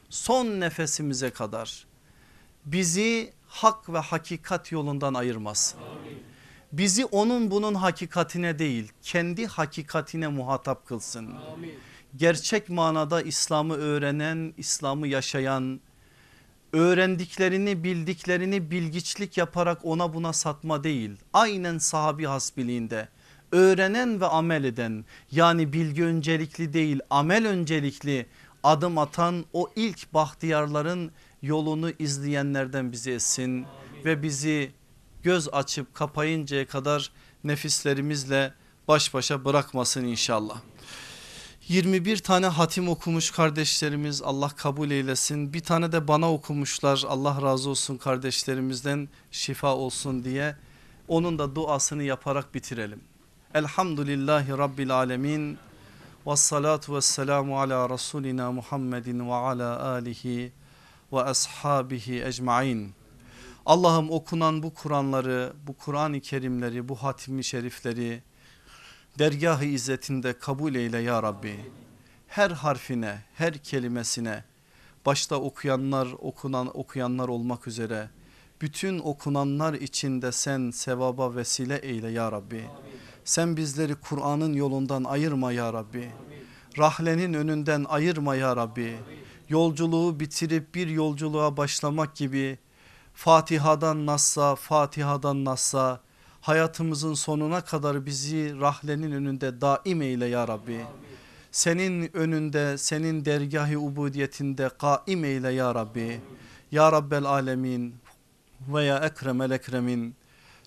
son nefesimize kadar bizi hak ve hakikat yolundan ayırmasın. Bizi onun bunun hakikatine değil kendi hakikatine muhatap kılsın. Gerçek manada İslam'ı öğrenen, İslam'ı yaşayan, öğrendiklerini bildiklerini bilgiçlik yaparak ona buna satma değil. Aynen sahabi hasbiliğinde öğrenen ve amel eden yani bilgi öncelikli değil amel öncelikli adım atan o ilk bahtiyarların yolunu izleyenlerden bizi etsin ve bizi göz açıp kapayıncaya kadar nefislerimizle baş başa bırakmasın inşallah. 21 tane hatim okumuş kardeşlerimiz Allah kabul eylesin. Bir tane de bana okumuşlar Allah razı olsun kardeşlerimizden şifa olsun diye. Onun da duasını yaparak bitirelim. Elhamdülillahi Rabbil Alemin. Ve salatu ve selamu ala Resulina Muhammedin ve ala alihi ve ashabihi ecmain. Allah'ım okunan bu Kur'anları, bu Kur'an-ı Kerimleri, bu hatimi şerifleri dergah-ı izzetinde kabul eyle ya Rabbi. Her harfine, her kelimesine başta okuyanlar, okunan okuyanlar olmak üzere bütün okunanlar içinde sen sevaba vesile eyle ya Rabbi. Sen bizleri Kur'an'ın yolundan ayırma ya Rabbi. Rahlenin önünden ayırma ya Rabbi. Yolculuğu bitirip bir yolculuğa başlamak gibi Fatiha'dan Nas'a, Fatiha'dan Nas'a hayatımızın sonuna kadar bizi rahlenin önünde daim eyle ya Rabbi. Senin önünde senin dergahı ubudiyetinde kaim eyle ya Rabbi. Ya Rabbel alemin ve ya ekremel ekremin.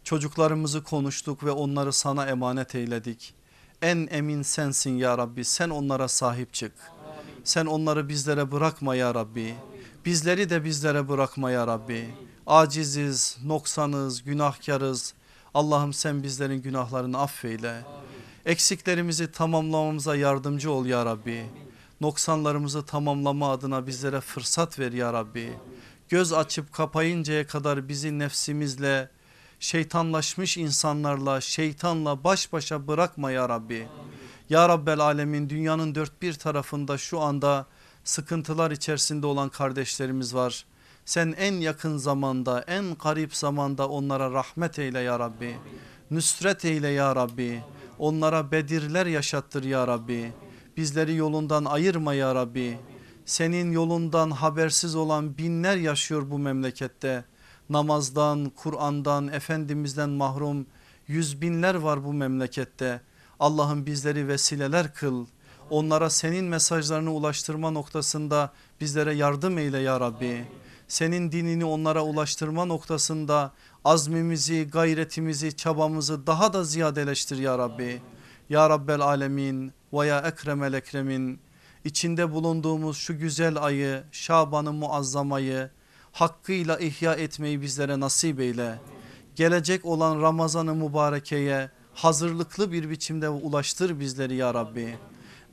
Çocuklarımızı konuştuk ve onları sana emanet eyledik. En emin sensin ya Rabbi sen onlara sahip çık. Sen onları bizlere bırakma ya Rabbi. Bizleri de bizlere bırakma ya Rabbi. Aciziz, noksanız, günahkarız. Allah'ım sen bizlerin günahlarını affeyle. Eksiklerimizi tamamlamamıza yardımcı ol ya Rabbi. Noksanlarımızı tamamlama adına bizlere fırsat ver ya Rabbi. Göz açıp kapayıncaya kadar bizi nefsimizle, şeytanlaşmış insanlarla, şeytanla baş başa bırakma ya Rabbi. Ya Rabbel Alemin dünyanın dört bir tarafında şu anda sıkıntılar içerisinde olan kardeşlerimiz var. Sen en yakın zamanda en garip zamanda onlara rahmet eyle ya Rabbi. Nüsret eyle ya Rabbi. Onlara bedirler yaşattır ya Rabbi. Bizleri yolundan ayırma ya Rabbi. Senin yolundan habersiz olan binler yaşıyor bu memlekette. Namazdan, Kur'an'dan, Efendimiz'den mahrum yüz binler var bu memlekette. Allah'ım bizleri vesileler kıl. Onlara senin mesajlarını ulaştırma noktasında bizlere yardım eyle ya Rabbi senin dinini onlara ulaştırma noktasında azmimizi, gayretimizi, çabamızı daha da ziyadeleştir ya Rabbi. Ya Rabbel Alemin ve ya Ekremel Ekremin içinde bulunduğumuz şu güzel ayı, Şaban'ı muazzamayı hakkıyla ihya etmeyi bizlere nasip eyle. Gelecek olan Ramazan-ı Mübareke'ye hazırlıklı bir biçimde ulaştır bizleri ya Rabbi.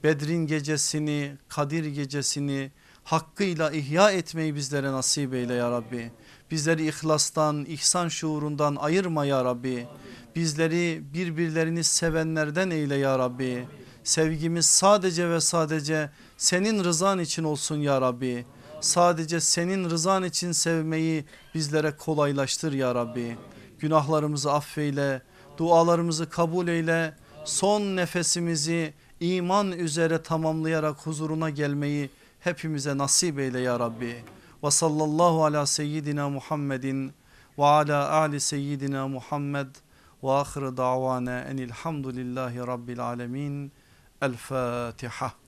Bedrin gecesini, Kadir gecesini, hakkıyla ihya etmeyi bizlere nasip eyle ya Rabbi. Bizleri ihlastan, ihsan şuurundan ayırma ya Rabbi. Bizleri birbirlerini sevenlerden eyle ya Rabbi. Sevgimiz sadece ve sadece senin rızan için olsun ya Rabbi. Sadece senin rızan için sevmeyi bizlere kolaylaştır ya Rabbi. Günahlarımızı affeyle, dualarımızı kabul eyle. Son nefesimizi iman üzere tamamlayarak huzuruna gelmeyi hepimize nasip eyle ya Rabbi. Ve sallallahu ala seyyidina Muhammedin ve ala ali seyyidina Muhammed ve ahire davana enilhamdülillahi rabbil alemin. El Fatiha.